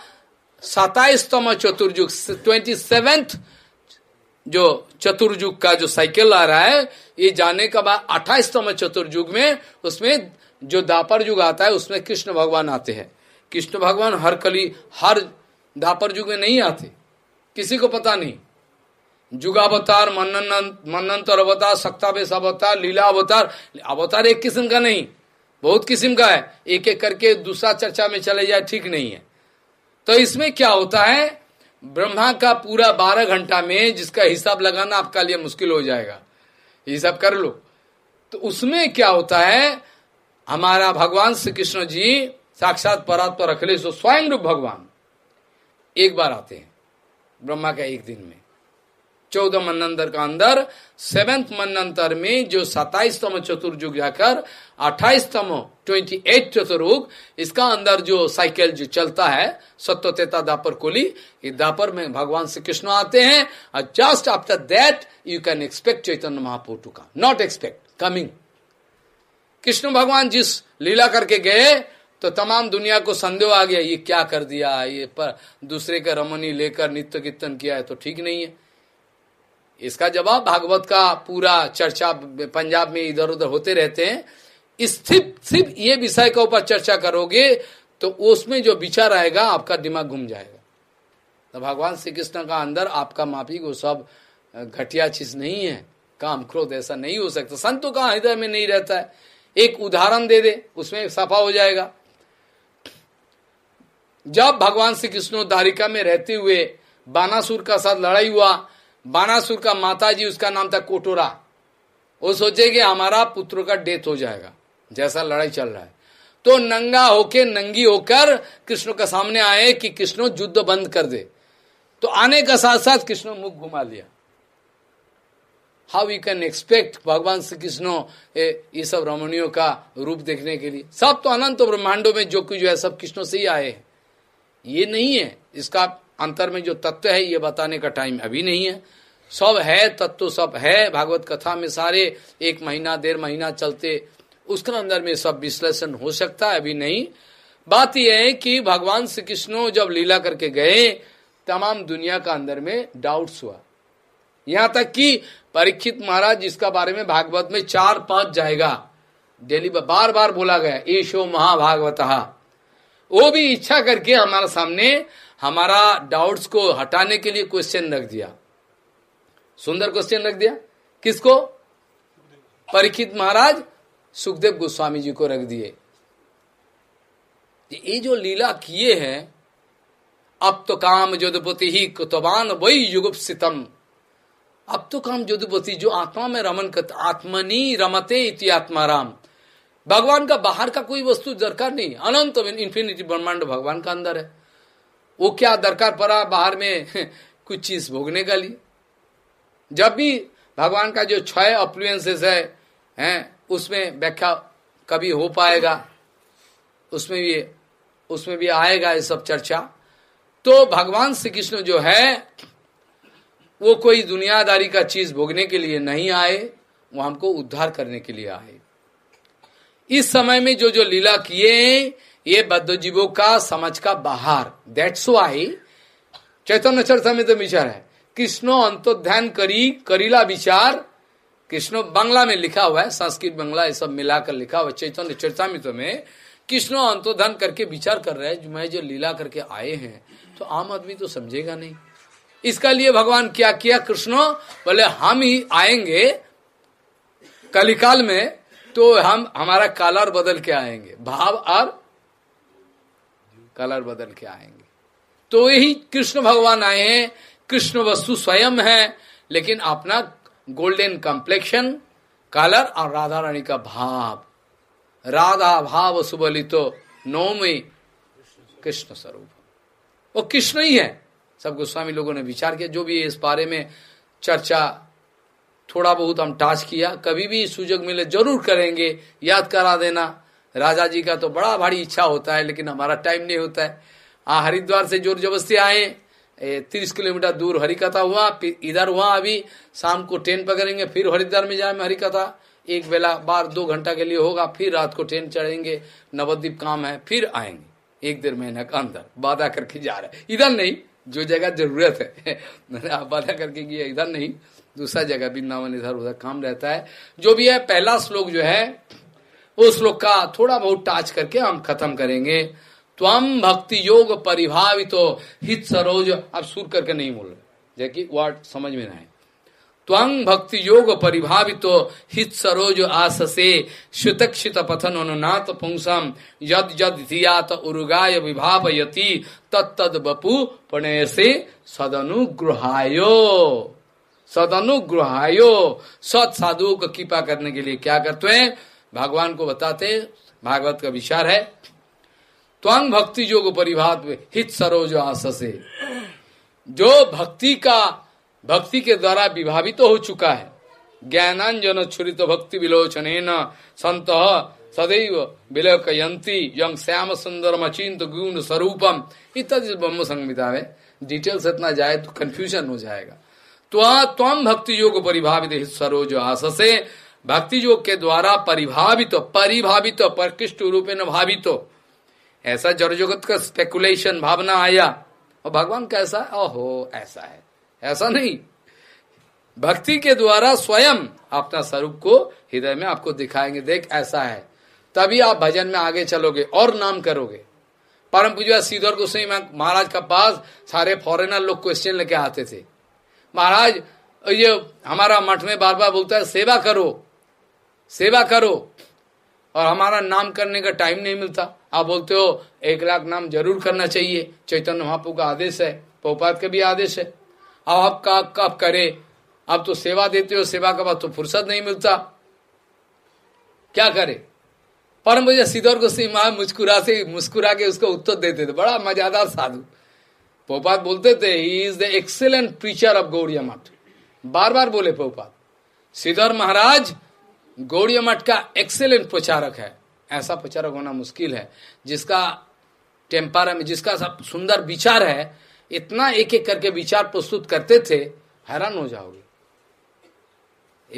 Speaker 1: सताइसतम चतुर्युग, ट्वेंटी सेवेंथ जो चतुर्युग का जो साइकिल आ रहा है, ये जाने के बाद अट्ठाईसतम चतुर्युग में उसमें जो दापर युग आता है, उसमें कृष्ण भगवान आते हैं। कृष्ण भगवान हर कली, हर दापर युग में नहीं आते। किसी को पता नहीं। जुगावतार मनंतर अवतार सक्तावेश अवतार, लीला अवतार अवतार एक किस्म का नहीं। बहुत किस्म का है। एक एक करके दूसरा चर्चा में चले जाए, ठीक नहीं है। तो इसमें क्या होता है? ब्रह्मा का पूरा बारह घंटा में जिसका हिसाब लगाना आपका लिए मुश्किल हो जाएगा। हिसाब कर लो। तो उसमें क्या होता है? हमारा भगवान श्री कृष्ण जी साक्षात परात्पर अखिलेश स्वयं रूप भगवान एक बार आते हैं, ब्रह्मा का एक दिन में। चौदह मनंतर का अंदर, सेवेंथ मनंतर में जो सताइसतम चतुर्युग जाकर, अट्ठाईसतम ट्वेंटी एट चतुर्युग, इसका अंदर जो साइकिल जो चलता है सत्योतेता दापर कोली, ये दापर में भगवान श्री कृष्ण आते हैं, और just after that you can expect Chaitanya Mahaprabhu to का। नॉट एक्सपेक्ट कमिंग कृष्ण भगवान जिस लीला करके गए तो तमाम दुनिया को संदेह आ गया, ये क्या कर दिया, ये पर दूसरे का रमनी लेकर नित्य कीर्तन किया है तो ठीक नहीं है। इसका जवाब भागवत का पूरा चर्चा पंजाब में इधर उधर होते रहते हैं। स्थित सिर्फ़ ये विषय के ऊपर चर्चा करोगे तो उसमें जो विचार आएगा, आपका दिमाग घूम जाएगा। तो भगवान श्री कृष्ण का अंदर आपका माफ़ी को सब घटिया चीज़ नहीं है। काम क्रोध ऐसा नहीं हो सकता। संतों का हृदय में नहीं रहता है। एक उदाहरण दे दे, उसमें सफ़ा हो जाएगा। जब भगवान श्री कृष्ण दारिका में रहते हुए बानासुर का साथ लड़ाई हुआ बानासुर का माता जी उसका नाम था कोटोरा। वो सोचे कि हमारा पुत्र का डेथ हो जाएगा, जैसा लड़ाई चल रहा है। तो नंगा होके नंगी होकर कृष्ण के सामने आए कि कृष्ण युद्ध बंद कर दे। तो आने का साथ साथ कृष्ण मुख घुमा लिया। हाउ यू कैन एक्सपेक्ट भगवान श्री कृष्ण ये सब रमणियों का रूप देखने के लिए? सब तो अनंत ब्रह्मांडों में जो कुछ है, सब कृष्ण से ही आए ये नहीं है, इसका अंतर में जो तत्व है, ये बताने का टाइम अभी नहीं है। सब है, तत्व सब है, भागवत कथा में सारे एक महीना, डेढ़ महीना चलते, उसके अंदर में सब विश्लेषण हो सकता है, अभी नहीं। बात यह है कि भगवान श्री कृष्ण जब लीला करके गए, तमाम दुनिया का अंदर में डाउट्स हुआ। यहाँ तक कि परीक्षित महाराज, जिसका बारे में भागवत में चार पाँच जाएगा, डेली बार बार बोला गया, ईशो महाभागवत। वो भी इच्छा करके हमारे सामने हमारा डाउट्स को हटाने के लिए क्वेश्चन रख दिया। सुंदर क्वेश्चन रख दिया। किसको? परीक्षित महाराज सुखदेव गोस्वामी जी को रख दिए। ये जो लीला किए हैं, अब तो काम जोधपति ही कुतबान वही युगुप्सितम अब तो काम जोधपति जो आत्मा में रमन करते, आत्मनी रमते इति आत्मा राम। भगवान का बाहर का कोई वस्तु दरकार नहीं, अनंत इन्फिनिटी ब्रह्मांड भगवान का अंदर है। वो क्या दरकार पड़ा बाहर में? कुछ चीज़ भोगने का लिए। जब भी भगवान का जो छह अप्लुएंसेस है, हैं, उसमें व्याख्या कभी हो पाएगा, उसमें भी उसमें भी आएगा ये सब चर्चा। तो भगवान श्री कृष्ण जो है, वो कोई दुनियादारी का चीज़ भोगने के लिए नहीं आए, वो हमको उद्धार करने के लिए आए। इस समय में जो जो लीला किए ये बद्ध जीवों का समझ का बाहर। दैट्स वाई चैतन्य चर्चा में तो विचार है। कृष्णो अंतोध्यान करी, करीला विचार, कृष्णो बांग्ला में लिखा हुआ है, संस्कृत बांग्ला, ये सब मिलाकर लिखा हुआ चैतन्य चर्चा में तो कृष्णो अंतोध्यान करके विचार कर रहे हैं मैं जो लीला करके आए हैं तो आम आदमी तो समझेगा नहीं। इसका लिए भगवान क्या किया? कृष्णो बोले, हम ही आएँगे कलिकाल में तो हम, हमारा कालर बदल के आएँगे। भाव और कलर बदल के आएँगे। तो यही कृष्ण भगवान आए हैं, कृष्ण वस्तु स्वयं है, लेकिन अपना गोल्डन कम्प्लेक्शन कलर और राधा रानी का भाव। राधा भाव सुबलितो नौमी कृष्ण स्वरूप। वो कृष्ण ही है। सब गोस्वामी लोगों ने विचार किया, जो भी इस बारे में चर्चा थोड़ा बहुत हम टाच किया, कभी भी सुजग मिले ज़रूर करेंगे, याद करा देना। राजा जी का तो बड़ा भारी इच्छा होता है, लेकिन हमारा टाइम नहीं होता है। आ हरिद्वार से ज़ोर जबरस्ती आए तीस किलोमीटर दूर हरी कथा हुआ इधर हुआ अभी, शाम को ट्रेन पकड़ेंगे, फिर हरिद्वार में जाए हरी कथा एक बेला बार दो घंटा के लिए होगा, फिर रात को ट्रेन चढ़ेंगे, नवद्वीप काम है, फिर आएँगे। एक डेढ़ महीना का अंदर वादा करके जा रहे इधर नहीं, जो जगह ज़रूरत है आप वादा करके किया, इधर नहीं। दूसरा जगह वृंदावन इधर उधर काम रहता है। जो भी है, पहला श्लोक जो है उस श्लोक का थोड़ा बहुत टाच करके हम खत्म करेंगे। त्वम भक्ति योग परिभावित हित सरोज। अब सुर करके नहीं बोल रहे। जबकि वर्ड समझ में नहीं त्वंग भक्ति योग परिभावित हित सरोज आससे श्युतक्षित पथन अनुनाथ पुंसम। यद यद धियात उर्गाय विभावयति। तत्तद बपु पणे से सदनुग्रहायो। सदनुग्रहायो। सत साधुओं को कृपा करने के लिए क्या करते हैं? भगवान को बताते भागवत का विचार है। त्वंग भक्ति योग परिभात हित सरोज आससे। जो भक्ति का, भक्ति के द्वारा विभावित तो हो चुका है, ज्ञानांजन छुरित भक्ति विलोचन संत सदैव विलोकयंती यंग श्याम सुंदर मचिंत गुण स्वरूपम, इत्यादि ब्रह्म संहिता में डिटेल्स इतना जाए तो कंफ्यूजन हो जाएगा। तो तम भक्ति योग परिभावित सरोज आस से भक्ति योग के द्वारा परिभावित परिभावित परकृष्ट रूपे भावित ऐसा जड़ जगत का स्पेकुलेशन भावना आया। और भगवान कैसा ओहो, ऐसा है। ऐसा नहीं। भक्ति के द्वारा स्वयं अपना स्वरूप को हृदय में आपको दिखाएँगे। देख, ऐसा है। तभी आप भजन में आगे चलोगे और नाम करोगे। परम पूजा सीधर गोस्वाई महाराज का पास सारे फॉरेनर लोग क्वेश्चन लेके आते थे। महाराज, ये हमारा मठ में बार बार बोलता है, सेवा करो। सेवा करो। और हमारा नाम करने का टाइम नहीं मिलता। आप बोलते हो, एक लाख नाम ज़रूर करना चाहिए। चैतन्य महापू का आदेश है पोपात का भी आदेश है। अब आप का कब करे। अब तो सेवा देते हो, सेवा के बाद तो फुर्सत नहीं मिलता। क्या करे? परम भैया सिद्धौर गोस्वी महा मुस्कुरा से, मुस्कुरा के उसको उत्तर देते थे। बड़ा मजादार साधु। पोपात बोलते थे he is the excellent preacher of Gaudiya Math बार बार बोले पोपात सिद्धौर महाराज गौड़िया मठ का एक्सेलेंट प्रचारक है। ऐसा प्रचारक होना मुश्किल है। जिसका टेम्पर में, जिसका सब सुंदर विचार है, इतना एक एक करके विचार प्रस्तुत करते थे, हैरान हो जाओगे।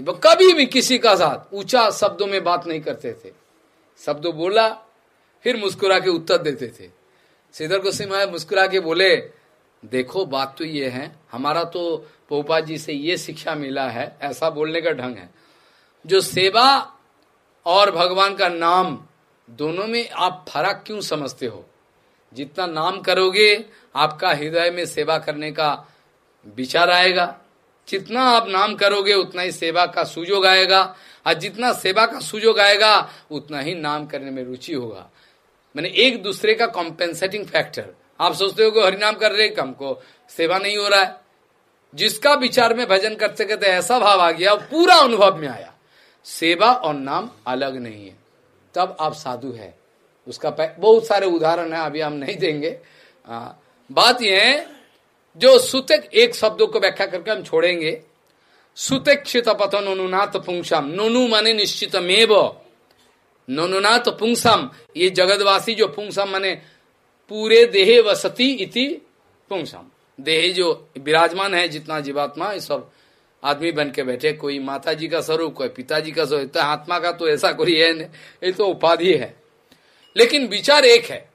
Speaker 1: कभी भी किसी का साथ ऊँचा शब्दों में बात नहीं करते थे। शब्द बोला, फिर मुस्कुरा के उत्तर देते थे। श्रीधर गोस्वी मुस्कुरा के बोले, देखो, बात तो ये है, हमारा तो पोपा जी से ये शिक्षा मिला है, ऐसा बोलने का ढंग है। जो सेवा और भगवान का नाम, दोनों में आप फ़र्क क्यों समझते हो? जितना नाम करोगे, आपका हृदय में सेवा करने का विचार आएगा। जितना आप नाम करोगे, उतना ही सेवा का सुजोग आएगा। और जितना सेवा का सुजोग आएगा, उतना ही नाम करने में रुचि होगा। मैंने एक दूसरे का कॉम्पेंसेटिंग फैक्टर आप सोचते हो कि हरिनाम कर रहे हमको सेवा नहीं हो रहा है। जिसका विचार में भजन करते करते ऐसा भाव आ गया पूरा अनुभव में आया। सेवा और नाम अलग नहीं है। तब आप साधु है। उसका बहुत सारे उदाहरण है अभी हम नहीं देंगे। आ, बात यह है जो सुतक एक शब्दों को व्याख्या करके हम छोड़ेंगे। सुतेक्षित पथन अनुनाथ पुंसम। नोनु माने निश्चित मेव नोनुनाथ पुंसम ये जगतवासी जो पुंसम माने पूरे देहे वसती इति पुंसम। देह जो विराजमान है जितना जीवात्मा ये सब आदमी बन के बैठे, कोई माता जी का स्वरूप, कोई पिताजी का स्वरूप तो आत्मा का तो ऐसा कोई है नहीं, ये तो उपाधि है। लेकिन विचार एक है,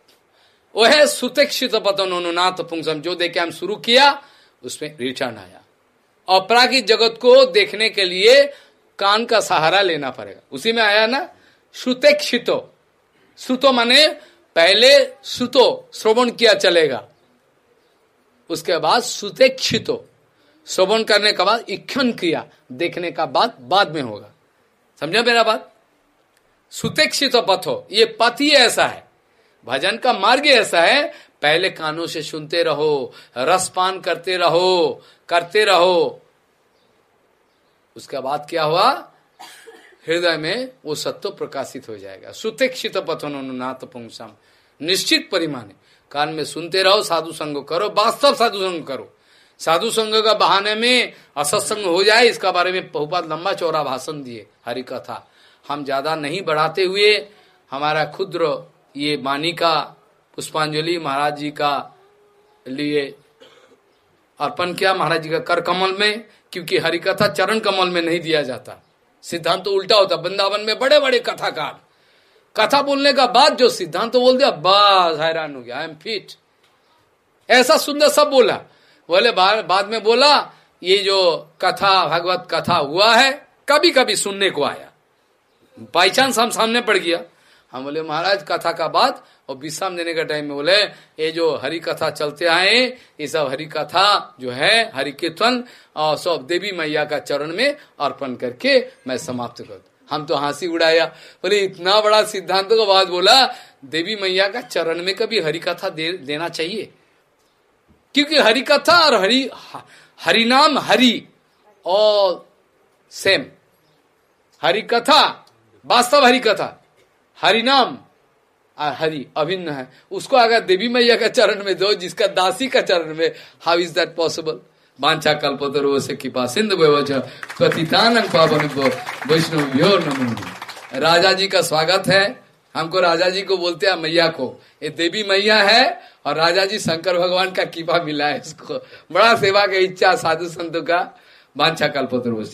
Speaker 1: वो है सुतेक्षित पतन अनुनाथ पुंसम, जो देखे हम शुरू किया, उसमें रिटर्न आया। और जगत को देखने के लिए कान का सहारा लेना पड़ेगा। उसी में आया ना, सुतेक्षितो। सुतो माने पहले सुतो, श्रवण किया चलेगा, उसके बाद सुतेक्षितो। श्रवण करने के बाद इक्षण क्रिया देखने का बाद बाद में होगा। समझा मेरा बात? सुतेक्षित पथो ये पथ ही ऐसा है। भजन का मार्ग ऐसा है। पहले कानों से सुनते रहो, रसपान करते रहो करते रहो। उसके बाद क्या हुआ? हृदय में वो सत्व प्रकाशित हो जाएगा। सुतेक्षित पथनाथ पुंसम। निश्चित परिमाण कान में सुनते रहो, साधु संग करो, वास्तव साधु संग करो। साधु संघ का बहाने में असत्संग हो जाए, इसका बारे में बहुपात लंबा चौरा भाषण दिए, हरि कथा। हम ज़्यादा नहीं बढ़ाते हुए हमारा खुद्र ये वाणी का पुष्पांजलि महाराज जी का लिए अर्पण किया, महाराज जी का कर कमल में, क्योंकि हरिकथा चरण कमल में नहीं दिया जाता। सिद्धांत तो उल्टा होता, वृंदावन में बड़े बड़े कथाकार। कथा बोलने का बाद जो सिद्धांत तो बोल दिया, बस हैरान हो गया आई एम फिट ऐसा सुंदर सब बोला। बोले बाद में बोला ये जो कथा भगवत कथा हुआ है कभी कभी सुनने को आया। बाई चांस हम सामने पड़ गया। हम बोले महाराज कथा का बात? और विश्राम देने का टाइम में बोले ये जो हरि कथा चलते आए ये सब हरि कथा जो है हरि कीर्तन और सब देवी मैया का चरण में अर्पण करके मैं समाप्त कर हम तो हँसी उड़ाया। बोले इतना बड़ा सिद्धांत का बात बोला देवी मैया का चरण में कभी हरि कथा दे, देना चाहिए? क्योंकि हरि कथा और हरि हरिनाम हरि और सेम हरि कथा, वास्तव हरि कथा। हरिनाम हरि अभिन्न है। उसको अगर देवी मैया का चरण में दो, जिसका दासी का चरण में हाउ इज़ दैट पॉसिबल बांछा कल्पतरो से कृपा, सिंधु पावन वैष्णव राजा जी का स्वागत है। हमको राजा जी को बोलते हैं मैया को, ये देवी मैया है और राजा जी शंकर भगवान का कीपा मिला है इसको। बड़ा सेवा के इच्छा साधु संतों का। बांछा कल्पतरो